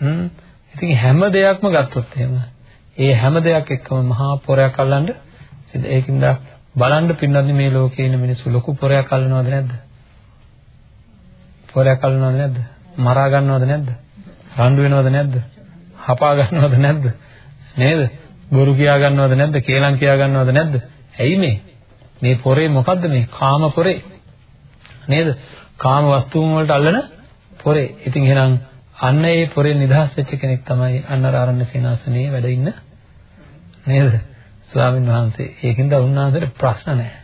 හ්ම්. ඉතින් හැම දෙයක්ම ගත්තොත් එහෙම ඒ හැම දෙයක් එක්කම මහා පොරයක් අල්ලන්න ඒකින්ද බලන්න පින්නත් මේ ලෝකේ ඉන්න මිනිස්සු ලොකු පොරයක් අල්ලනවද නැද්ද? පොරයක් අල්ලනවද නැද්ද? මරා ගන්නවද නැද්ද? රණ්ඩු වෙනවද නැද්ද? හපා ගන්නවද නැද්ද? නේද? බොරු කියා ගන්නවද නැද්ද? කේලම් කියා ගන්නවද නැද්ද? ඇයි මේ? මේ පොරේ මොකද්ද මේ? කාම පොරේ. නේද? කාම වස්තුන් වලට අල්ලන පොරේ. ඉතින් එහෙනම් අන්න ඒ පොරේ නිදහස් වෙච්ච කෙනෙක් තමයි අන්න ආරණ්‍ය සේනාසනේ වැඩ ඉන්න නේද? ස්වාමීන් වහන්සේ. ඒකින්ද උන්වහන්සේට ප්‍රශ්න නැහැ.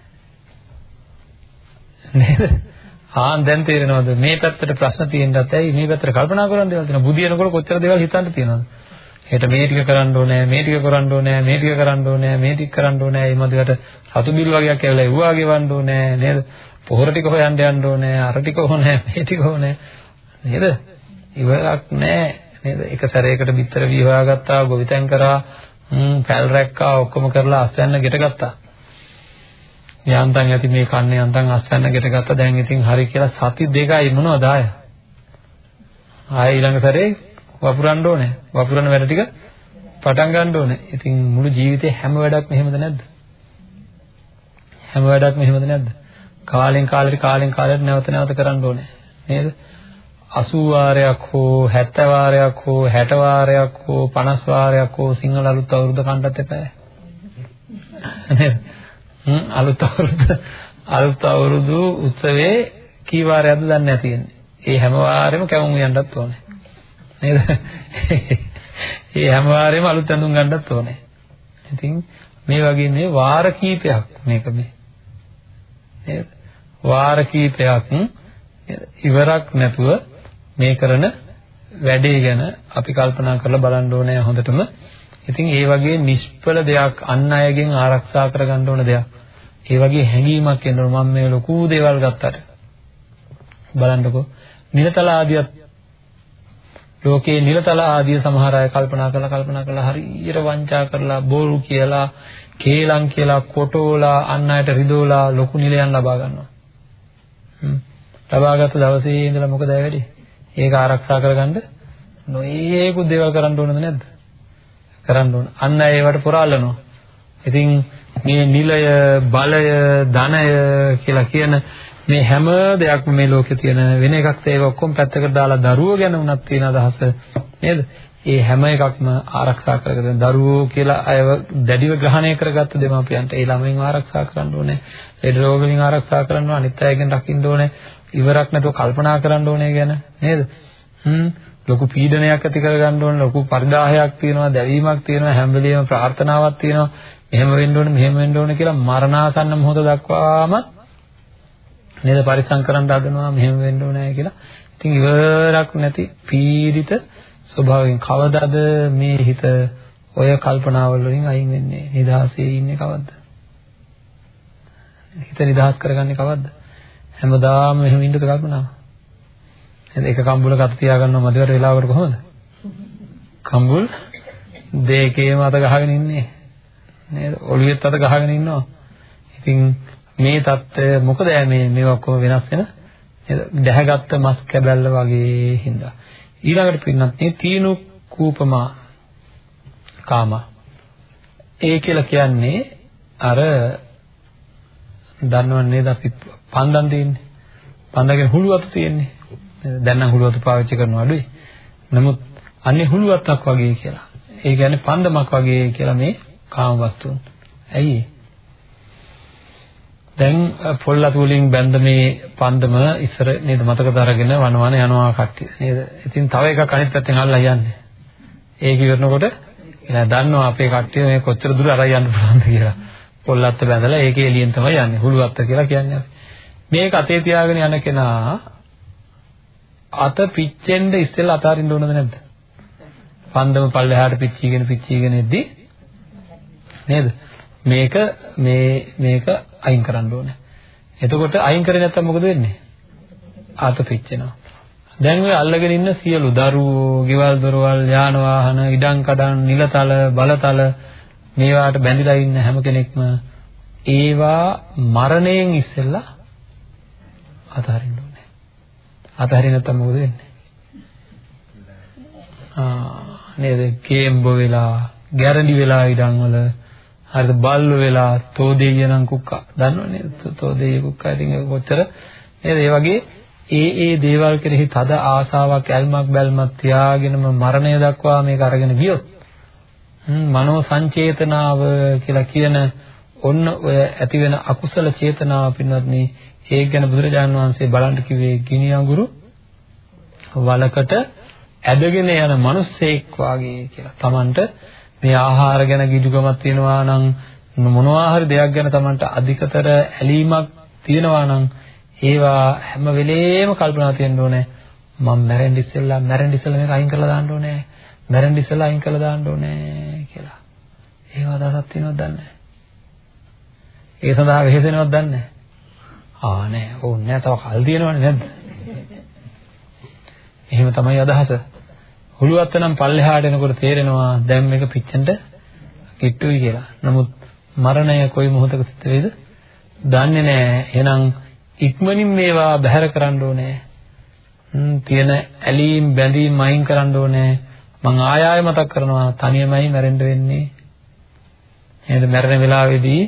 නේද? ආන් දැන් තේරෙනවද? මේ පැත්තට ප්‍රශ්න තියෙන්නත් ඇයි? මේ පැත්තට කල්පනා කරන දේවල් තියෙනවා. බුදියනකොට කොච්චර දේවල් හිතන්න තියෙනවද? හෙට මේ ටික කරන්න ඕනේ මේ ටික කරන්න ඕනේ මේ ටික කරන්න ඕනේ මේ ටික කරන්න ඕනේ. ඒ මදිවට රතු බිල් වගේක් ඇවිල්ලා එව්වා ගෙවන්න ඕනේ නේද? පොහොර ටික හොයන්න යන්න ඕනේ අර ටික ඕනේ මේ ටික ඕනේ. නේද? ඉවරක් නැහැ නේද? එක සැරේකට බිත්තර වී හොයාගත්තා ගොවිතැන් කරා පැල් රැක්කා ඔක්කොම කරලා අස්වැන්න ගෙට ගත්තා. යන්තම් ඇති මේ කන්නේ යන්තම් අස්වැන්න ගෙට ගත්තා දැන් ඉතින් හරි කියලා සති දෙකයි මොනවද ආය? ආය ඊළඟ සැරේ වපුරන්න ඕනේ. වපුරන වැඩ ටික පටන් ගන්න ඕනේ. ඉතින් මුළු ජීවිතේ හැම වැඩක්ම එහෙමද නැද්ද? හැම වැඩක්ම එහෙමද නැද්ද? කාලෙන් කාලෙට කාලෙන් කාලෙට නැවත නැවත කරන්න ඕනේ. නේද? 80 වාරයක් හෝ 70 වාරයක් හෝ 60 වාරයක් හෝ 50 වාරයක් හෝ සිංහල අලුත් අවුරුද්ද කන්නත් එපා. නේද? අලුත් අවුරුදු අලුත් අවුරුදු උත්සවයේ කී වාරයක්ද දන්නේ නැති ඉන්නේ. ඒ හැම වාරෙම කැවුම් යන්නත් ඕනේ. නේද? ඒ හැම වාරෙම අලුත් ඇඳුම් ගන්නත් ඕනේ. ඉතින් මේ වගේ මේ වාර කීපයක් මේක මේ. නේද? වාර කීපයක් ඉවරක් නැතුව මේ කරන වැඩේ ගැන අපි කල්පනා කරලා බලන්න ඕනේ හොඳටම. ඉතින් ඒ වගේ නිෂ්පල දෙයක් අන් අයගෙන් ආරක්ෂා කරගන්න ඕන දෙයක්. ඒ වගේ හැඟීමක් එනවා මම මේ ලොකු දේවල් ගත්තට. බලන්නකෝ නිලතල ආදියත් ලෝකේ නිලතල ආදිය සමහර අය කල්පනා කරලා කල්පනා කරලා හරියට වංචා කරලා බොරු කියලා කේලම් කියලා කොටෝලා අන් අයට රිදෝලා ලොකු නිලයන් ලබා ගන්නවා. හ්ම්. ලබාගත් දවසේ ඉඳලා මොකද වෙන්නේ? ඒක ආරක්ෂා කරගන්න නොයේකුත් දේවල් කරන්න ඕනද නැද්ද? කරන්න ඕන. අන්න ඒවට පුරාලනවා. ඉතින් මේ නිලය, බලය, ධනය කියලා කියන මේ හැම දෙයක්ම මේ ලෝකේ තියෙන වෙන එකක් ඒක ඔක්කොම පැත්තකට දාලා දරුවෝ ගැන උනත් තියෙන අදහස නේද? ඒ හැම එකක්ම ආරක්ෂා කරගෙන දරුවෝ කියලා අයව දැඩිව ග්‍රහණය කරගත්ත දෙමාපියන්ට ඒ ළමයින්ව ආරක්ෂා කරන්න ඕනේ. ලෙඩ රෝග වලින් ආරක්ෂා කරන්න ඕනේ. අනිත් අයගෙන් රකින්න ඕනේ. ඉවරක් නැතුව කල්පනා කරන්න ඕනේ ගැන නේද? හ්ම් ලොකු පීඩනයක් ඇති කරගන්න ඕනේ ලොකු පරිදාහයක් තියෙනවා දැවීමක් තියෙනවා හැම වෙලෙම ප්‍රාර්ථනාවක් තියෙනවා. මෙහෙම වෙන්න ඕනේ මෙහෙම වෙන්න ඕනේ කියලා මරණාසන්න මොහොත දක්වාම නේද පරිස්සම් කරන්න හදනවා මෙහෙම වෙන්න ඕනේ කියලා. ඉතින් ඉවරක් නැති පීඩිත ස්වභාවයෙන් කවදාද මේ හිත ඔය කල්පනාවල් වලින් අයින් වෙන්නේ? නිදහසේ ඉන්නේ කවද්ද? හිත නිදහස් කරගන්නේ කවද්ද? හැමදාම මෙහෙම ඉන්නද කල්පනාව? නේද? එක කම්බුලක අත තියාගන්නව මදිවට වෙලාවකට කොහොමද? කම්බුල් දෙකේම අත ගහගෙන ඉන්නේ. නේද? ඔළුවෙත් අත ගහගෙන ඉන්නවා. ඉතින් මේ தත්ත්වය මොකද මේ මේවා ඔක්කොම වෙනස් වෙන නේද? දැහැගත්ත මස් කැබැල්ල වගේ හින්දා. ඊළඟට පින්නත් මේ තීනු කූපමා කාම. ඒ කියලා කියන්නේ අර දන්නව නේද අපි පන්දන් තියෙන්නේ. පන්දගෙන හුළු අත තියෙන්නේ. දැන් නම් හුලුවතු පාවිච්චි කරනවා අඩුයි. නමුත් අන්නේ හුලුවත්තක් වගේ කියලා. ඒ කියන්නේ පන්දමක් වගේ කියලා මේ කාම වස්තුන්. ඇයි දැන් පොල්ලතු වලින් බැඳ මේ පන්දම ඉස්සර නේද මතකද අරගෙන වනවන යනවා කට්ටිය නේද? ඉතින් තව එකක් අනිත් පැත්තෙන් අල්ලලා යන්නේ. ඒක ඉවරනකොට එලා දන්නවා අපේ කට්ටිය මේ කොච්චර දුර අරයි යන්න පුළුවන්ද කියලා. පොල්ලත්ත බැඳලා ඒකේ එළියෙන් තමයි යන්නේ. හුලුවත්ත කියලා කියන්නේ. මේක අතේ තියාගෙන යන කෙනා අත පිච්චෙන්න ඉස්සෙල්ලා අතාරින්න ඕනද නැද්ද? පන්දම පල්ලෙහාට පිච්චීගෙන පිච්චීගෙන එද්දි නේද? මේක මේ මේක අයින් කරන්න ඕනේ. එතකොට අයින් කරේ නැත්නම් මොකද වෙන්නේ? අත පිච්චෙනවා. දැන් ඔය අල්ලගෙන ඉන්න සියලු දරුවෝ, ගෙවල් දොරවල්, යාන වාහන, ඉඩම් කඩම්, නිලතල, බලතල මේවාට බැඳිලා ඉන්න හැම කෙනෙක්ම ඒවා මරණයෙන් ඉස්සෙල්ලා අතහරින්න ඕනේ. අතහරින්න නැත්නම් මොකද වෙන්නේ? ආ නේද? කේම්බ වෙලා, ගැරන්ඩි වෙලා ඉඩම් වල හරිද බල්ලෝ වෙලා තෝදෙයනම් කුක්කා දන්නවනේ තෝදෙය කුක්කා ඉතින් කොච්චර නේද ඒ වගේ ඒ ඒ දේවල් කෙරෙහි තද ආසාවක් ඇල්මක් බැල්මක් තියාගෙනම මරණය දක්වා මේක අරගෙන ගියොත් මනෝ සංචේතනාව කියලා කියන ඔන්න ඔය ඇති වෙන අකුසල චේතනාව පින්වත්නි ඒක ගැන බුදුරජාණන් වහන්සේ බලන්න කිව්වේ ගිනි අඟුරු වලකට ඇදගෙන යන මිනිස්සෙක් වාගේ කියලා. Tamanට මේ ආහාර ගැන ගිජුකමක් තියෙනවා නම් මොනවා හරි දෙයක් ගැන Tamanට අධිකතර ඇලීමක් තියෙනවා නම් ඒවා හැම වෙලේම කල්පනා තියෙන්න ඕනේ මම මැරෙන්න ඉස්සෙල්ලා මැරෙන්න ඉස්සෙල්ලා මේක අයින් කරලා දාන්න ඕනේ මැරෙන්න ඉස්සෙල්ලා අයින් කරලා දාන්න ඕනේ කියලා. ඒව අදහසක් තියෙනවද දන්නේ නැහැ. ඒ සඳහා වෙහෙසෙනවද දන්නේ නැහැ. ආ නෑ ඕනේ නෑ තව කල් තියෙනවනේ නැද්ද? එහෙම තමයි අදහස. හුලුවත්ත නම් පල්ලෙහාට එනකොට තේරෙනවා දැන් මේක පිච්චෙන්න කිට්ටුයි කියලා. නමුත් මරණය කොයි මොහොතක සිද්ධ වෙයිද? දන්නේ නැහැ. එහෙනම් ඉක්මනින් මේවා බැහැර කරන්න ඕනේ. තියෙන ඇලීම් බැඳීම් අයින් කරන්න ඕනේ. මං ආය ආය මතක් කරනවා තනියමයි මැරෙන්න වෙන්නේ. නේද? මැරෙන වෙලාවේදී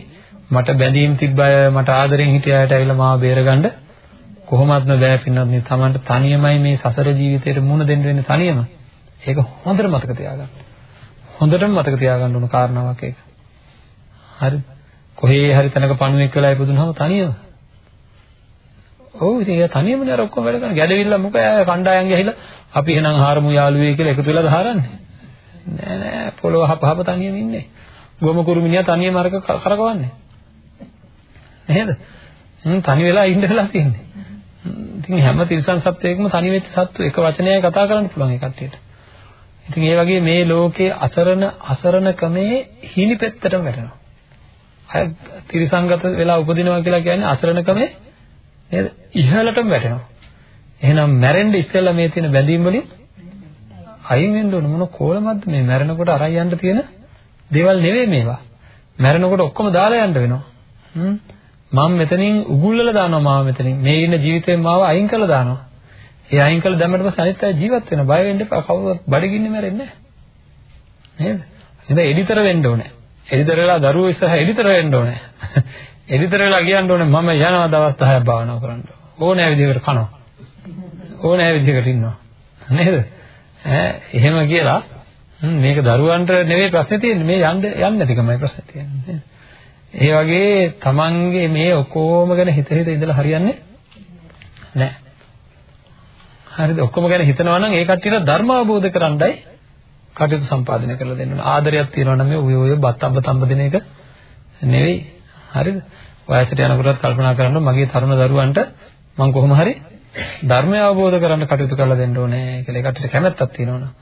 මට බැඳීම් තිබ්බ අය මට ආදරෙන් හිටිය අයට ඇවිල්ලා මාව බේරගන්න කොහොමත්ම බෑ පින්නත් නේ. Tamanට තනියමයි මේ සසර ජීවිතේට මුහුණ දෙන්න වෙන්නේ තනියම. ඒක හොඳට මතක තියාගන්න. හොඳටම මතක තියාගන්න ඕන කාරණාවක් ඒක. හරි. කොහේ හරි තැනක පණුවෙක් වෙලා ඉපදුනහම තනියම. ඔව් ඉතින් ඒ තනියමනේ අර ඔක්කොම වැඩ කරන. ගැඩවිල්ල මොකද කණ්ඩායම් ගිහිලා අපි එහෙනම් හාරමු යාළුවේ කියලා එකතු වෙලා දහරන්නේ. නෑ නෑ පොළොව හපහප තනියම ඉන්නේ. ගොම කුරුමිනියා තනියම අරක කරකවන්නේ. නේද? තනි වෙලා ඉන්න වෙලා තියෙන්නේ. ඉතින් හැම තිරිසන් සත්වයකම තනි වෙච්ච සත්තු එක වචනයයි කතා කරන්න පුළුවන් ඒ කට්ටියට. ඉතින් ඒ වගේ මේ ලෝකේ අසරණ අසරණකමේ හිණි පෙත්තටම වැටෙනවා. අය තිරිසංගත වෙලා උපදිනවා කියලා කියන්නේ අසරණකමේ නේද? ඉහළටම වැටෙනවා. එහෙනම් මැරෙන්න ඉස්සෙල්ලා මේ තියෙන බැඳීම් වලින් අයින් වෙන්න ඕන මොන කොලමද්ද මේ මැරෙනකොට අරයි යන්න තියෙන දේවල් නෙවෙයි මේවා. මැරෙනකොට ඔක්කොම දාලා යන්න වෙනවා. මම මෙතනින් උගුල්ලලා දානවා මාව මෙතනින්. මේ ඉන්න ජීවිතේ මාව අයින් කරලා දානවා. ඒ අයින් කළ දැම්මට පස්සේ අනිත් අය ජීවත් වෙනවා. බය වෙන්න එපා. කවුරුත් බඩගින්නේ මැරෙන්නේ නැහැ. නේද? ඉතින් එඩිතර වෙන්න ඕනේ. එඩිතර වෙලා දරුවෝ ඉස්සරහ එඩිතර වෙන්න ඕනේ. [laughs] එඩිතර වෙලා කියන්න ඕනේ මම යනවා දවස් 10ක් භාවනා කරන්න. ඕනෑ විදිහකට කනවා. ඕනෑ විදිහකට ඉන්නවා. නේද? ඈ එහෙම කියලා මේක දරුවන්ට නෙවෙයි ප්‍රශ්නේ තියෙන්නේ මේ යන්න යන්න නැතිකමයි ප්‍රශ්නේ තියෙන්නේ. ඒ වගේ තමන්ගේ මේ ඔකෝම ගැන හිත හිත ඉඳලා හරියන්නේ නැහැ. හරිද? ඔක්කොම ගැන හිතනවා නම් ඒ කට්ටියට ධර්ම අවබෝධ කරගන්නයි කටයුතු සම්පාදනය කරලා දෙන්න ඕන. ආදරයක් තියෙනවා නම් මේ ඔය ඔය බත්තම්බ තම්බ දෙන එක නෙවෙයි. හරිද? වයසට යනකොටත් කල්පනා කරන්න මගේ තරුණ දරුවන්ට මම කොහොම හරි ධර්මය අවබෝධ කරගන්න කටයුතු කරලා දෙන්න ඕනේ කියලා ඒ කට්ටියට කැමැත්තක් තියෙනවනේ.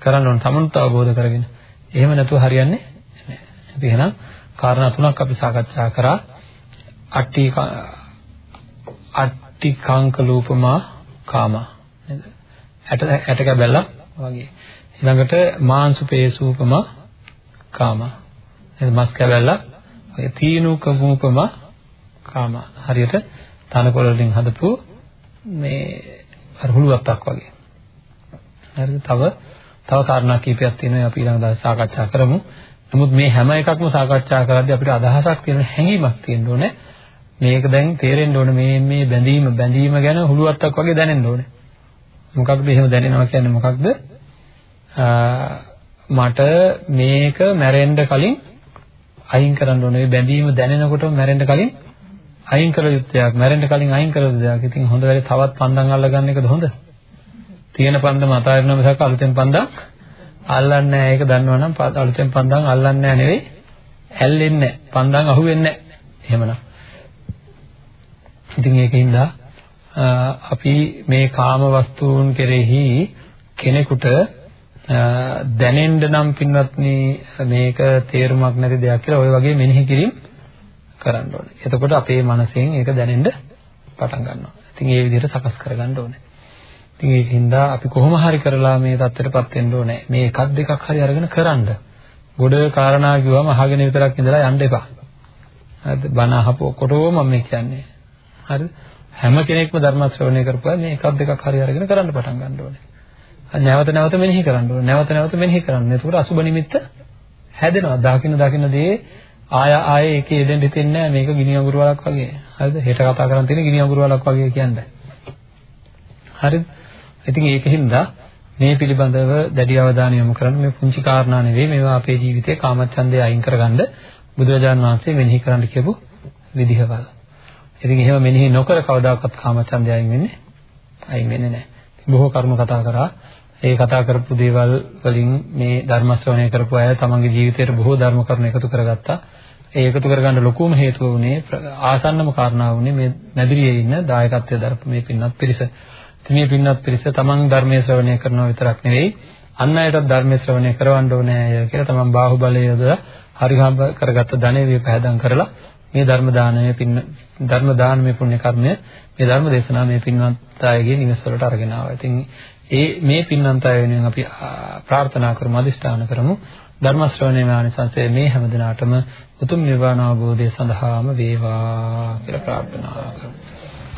කරන්න ඕන තමන්ට අවබෝධ කරගෙන. එහෙම නැතුව හරියන්නේ නැහැ. ඉතින් එහෙනම් කාරණා තුනක් අපි සාකච්ඡා කරා. අට්ටි අට්ටි කාංක ලූපමා කාමා නේද? ඇට ඇට කැබැල්ලක් වගේ. ඊළඟට මාංශු පේසූපම කාම. නේද? මස් කැබැල්ලක් වගේ තීනු කමුපම කාම. හරියට තනකොළ වලින් හදපු මේ අර හුලුවත්තක් වගේ. හරිද? තව තව කාරණා කීපයක් තියෙනවා අපි ඊළඟ දවසේ සාකච්ඡා කරමු. නමුත් මේ හැම එකක්ම සාකච්ඡා කරද්දී අපිට අදහසක් තියෙන හැඟීමක් තියෙන්න ඕනේ. මේක දැන් තේරෙන්න ඕනේ මේ මේ බැඳීම බැඳීම ගැන හුලුවත්තක් වගේ දැනෙන්න ඕනේ. මොකක්ද එහෙම දැනෙනවා කියන්නේ මොකක්ද? මට මේක මැරෙන්න කලින් අයින් කරන්න ඕනේ. බැඳීම දැනෙනකොටම මැරෙන්න කලින් අයින් කළ යුත්තේක්. මැරෙන්න කලින් අයින් කළ යුත්තේක්. ඉතින් හොඳ වෙලේ තවත් පන්දම් අල්ලගන්න එකද හොඳ? තියෙන පන්දම අතාරිනවා මිසක් අලුතෙන් පන්දම් අල්ලන්නේ නැහැ. ඒක දන්නවනම් අලුතෙන් පන්දම් අල්ලන්නේ නැහැ නෙවෙයි. ඇල්ලෙන්නේ නැහැ. පන්දම් අහුවෙන්නේ නැහැ. එහෙමනම්. ඉතින් ඒකින්ද අපි මේ කාම වස්තුන් කෙරෙහි කෙනෙකුට දැනෙන්න නම් පින්වත්නි මේක තේරුමක් නැති දෙයක් කියලා ওই වගේ මෙනෙහි කිරීම කරන්න ඕනේ. එතකොට අපේ මනසෙන් ඒක දැනෙන්න පටන් ගන්නවා. ඉතින් ඒ විදිහට සකස් කරගන්න ඕනේ. ඉතින් ඒකින්ද අපි කොහොම හරි කරලා මේ தත්ත්වයටපත් වෙන්න ඕනේ. මේ එකක් දෙකක් හරි අරගෙන කරන්න. ගොඩ කාරණා කිව්වම අහගෙන විතරක් ඉඳලා යන්න එපා. හරිද? බණ අහපු ඔක්කොටම මම කියන්නේ. හරිද? හැම කෙනෙක්ම ධර්ම ශ්‍රවණය කරපුවා මේ එකක් දෙකක් හරි අරගෙන කරන්න පටන් ගන්න ඕනේ. නැවත නැවත මෙනෙහි කරන්න ඕනේ. නැවත නැවත මෙනෙහි කරන්න. එතකොට අසුබ නිමිත්ත හැදෙනවා. දකින්න දකින්න දේ ආය ආයේ ඒකේ යෙදෙන්න හිතෙන්නේ නැහැ. මේක ගිනි අඟුරු වලක් වගේ. හරිද? හෙට කතා කරන් තියෙන ගිනි අඟුරු වලක් වගේ කියන්නේ. හරිද? ඉතින් ඒකින්ද මේ පිළිබඳව දැඩි අවධානය යොමු කරන්න මේ පුංචි කාරණා නෙවෙයි මේවා අපේ ජීවිතේ කාමච්ඡන්දය අයින් කරගන්න බුදුරජාන් වහන්සේ මෙනෙහි කරන්න කියපු විදිහවල. ඉතින් එහෙම මෙනෙහි නොකර කවදාකවත් කාමච්ඡන්දය අයින් වෙන්නේ අයින් වෙන්නේ නැහැ. බොහෝ කරුණු කතා කරා ඒ කතා කරපු දේවල් වලින් මේ ධර්ම ශ්‍රවණය කරපු අය තමන්ගේ ජීවිතයට බොහෝ ධර්ම කරුණු එකතු කරගත්තා. ඒ එකතු කරගන්න ලොකුම හේතුව වුණේ ආසන්නම කාරණාව වුණේ මේ නැදිරියේ ඉන්න දායකත්වයේ දරපු මේ පින්වත් පිරිස. මේ පින්වත් පිරිස තමන් ධර්මයේ ශ්‍රවණය කරනවා විතරක් නෙවෙයි අන් අයටත් ධර්මයේ ශ්‍රවණය කරවන්න ඕනේ කියලා තමන් බාහුවලය යොදලා හරිහම්බ කරගත්ත ධනෙ විපහදම් කරලා මේ ධර්ම දානමය පින් ධර්ම දානමය පුණ්‍ය කර්මය මේ ධර්ම දේශනාව මේ පින්වත් අයගේ නිවස වලට අරගෙන ආවා. ඉතින් ඒ මේ පින්නන්ත අය වෙනුවෙන් අපි ප්‍රාර්ථනා කරමු අදිෂ්ඨාන කරමු ධර්ම ශ්‍රවණය මානසංසය මේ හැම දිනාටම උතුම් නිවන අවබෝධය සඳහාම වේවා කියලා ප්‍රාර්ථනා කරමු.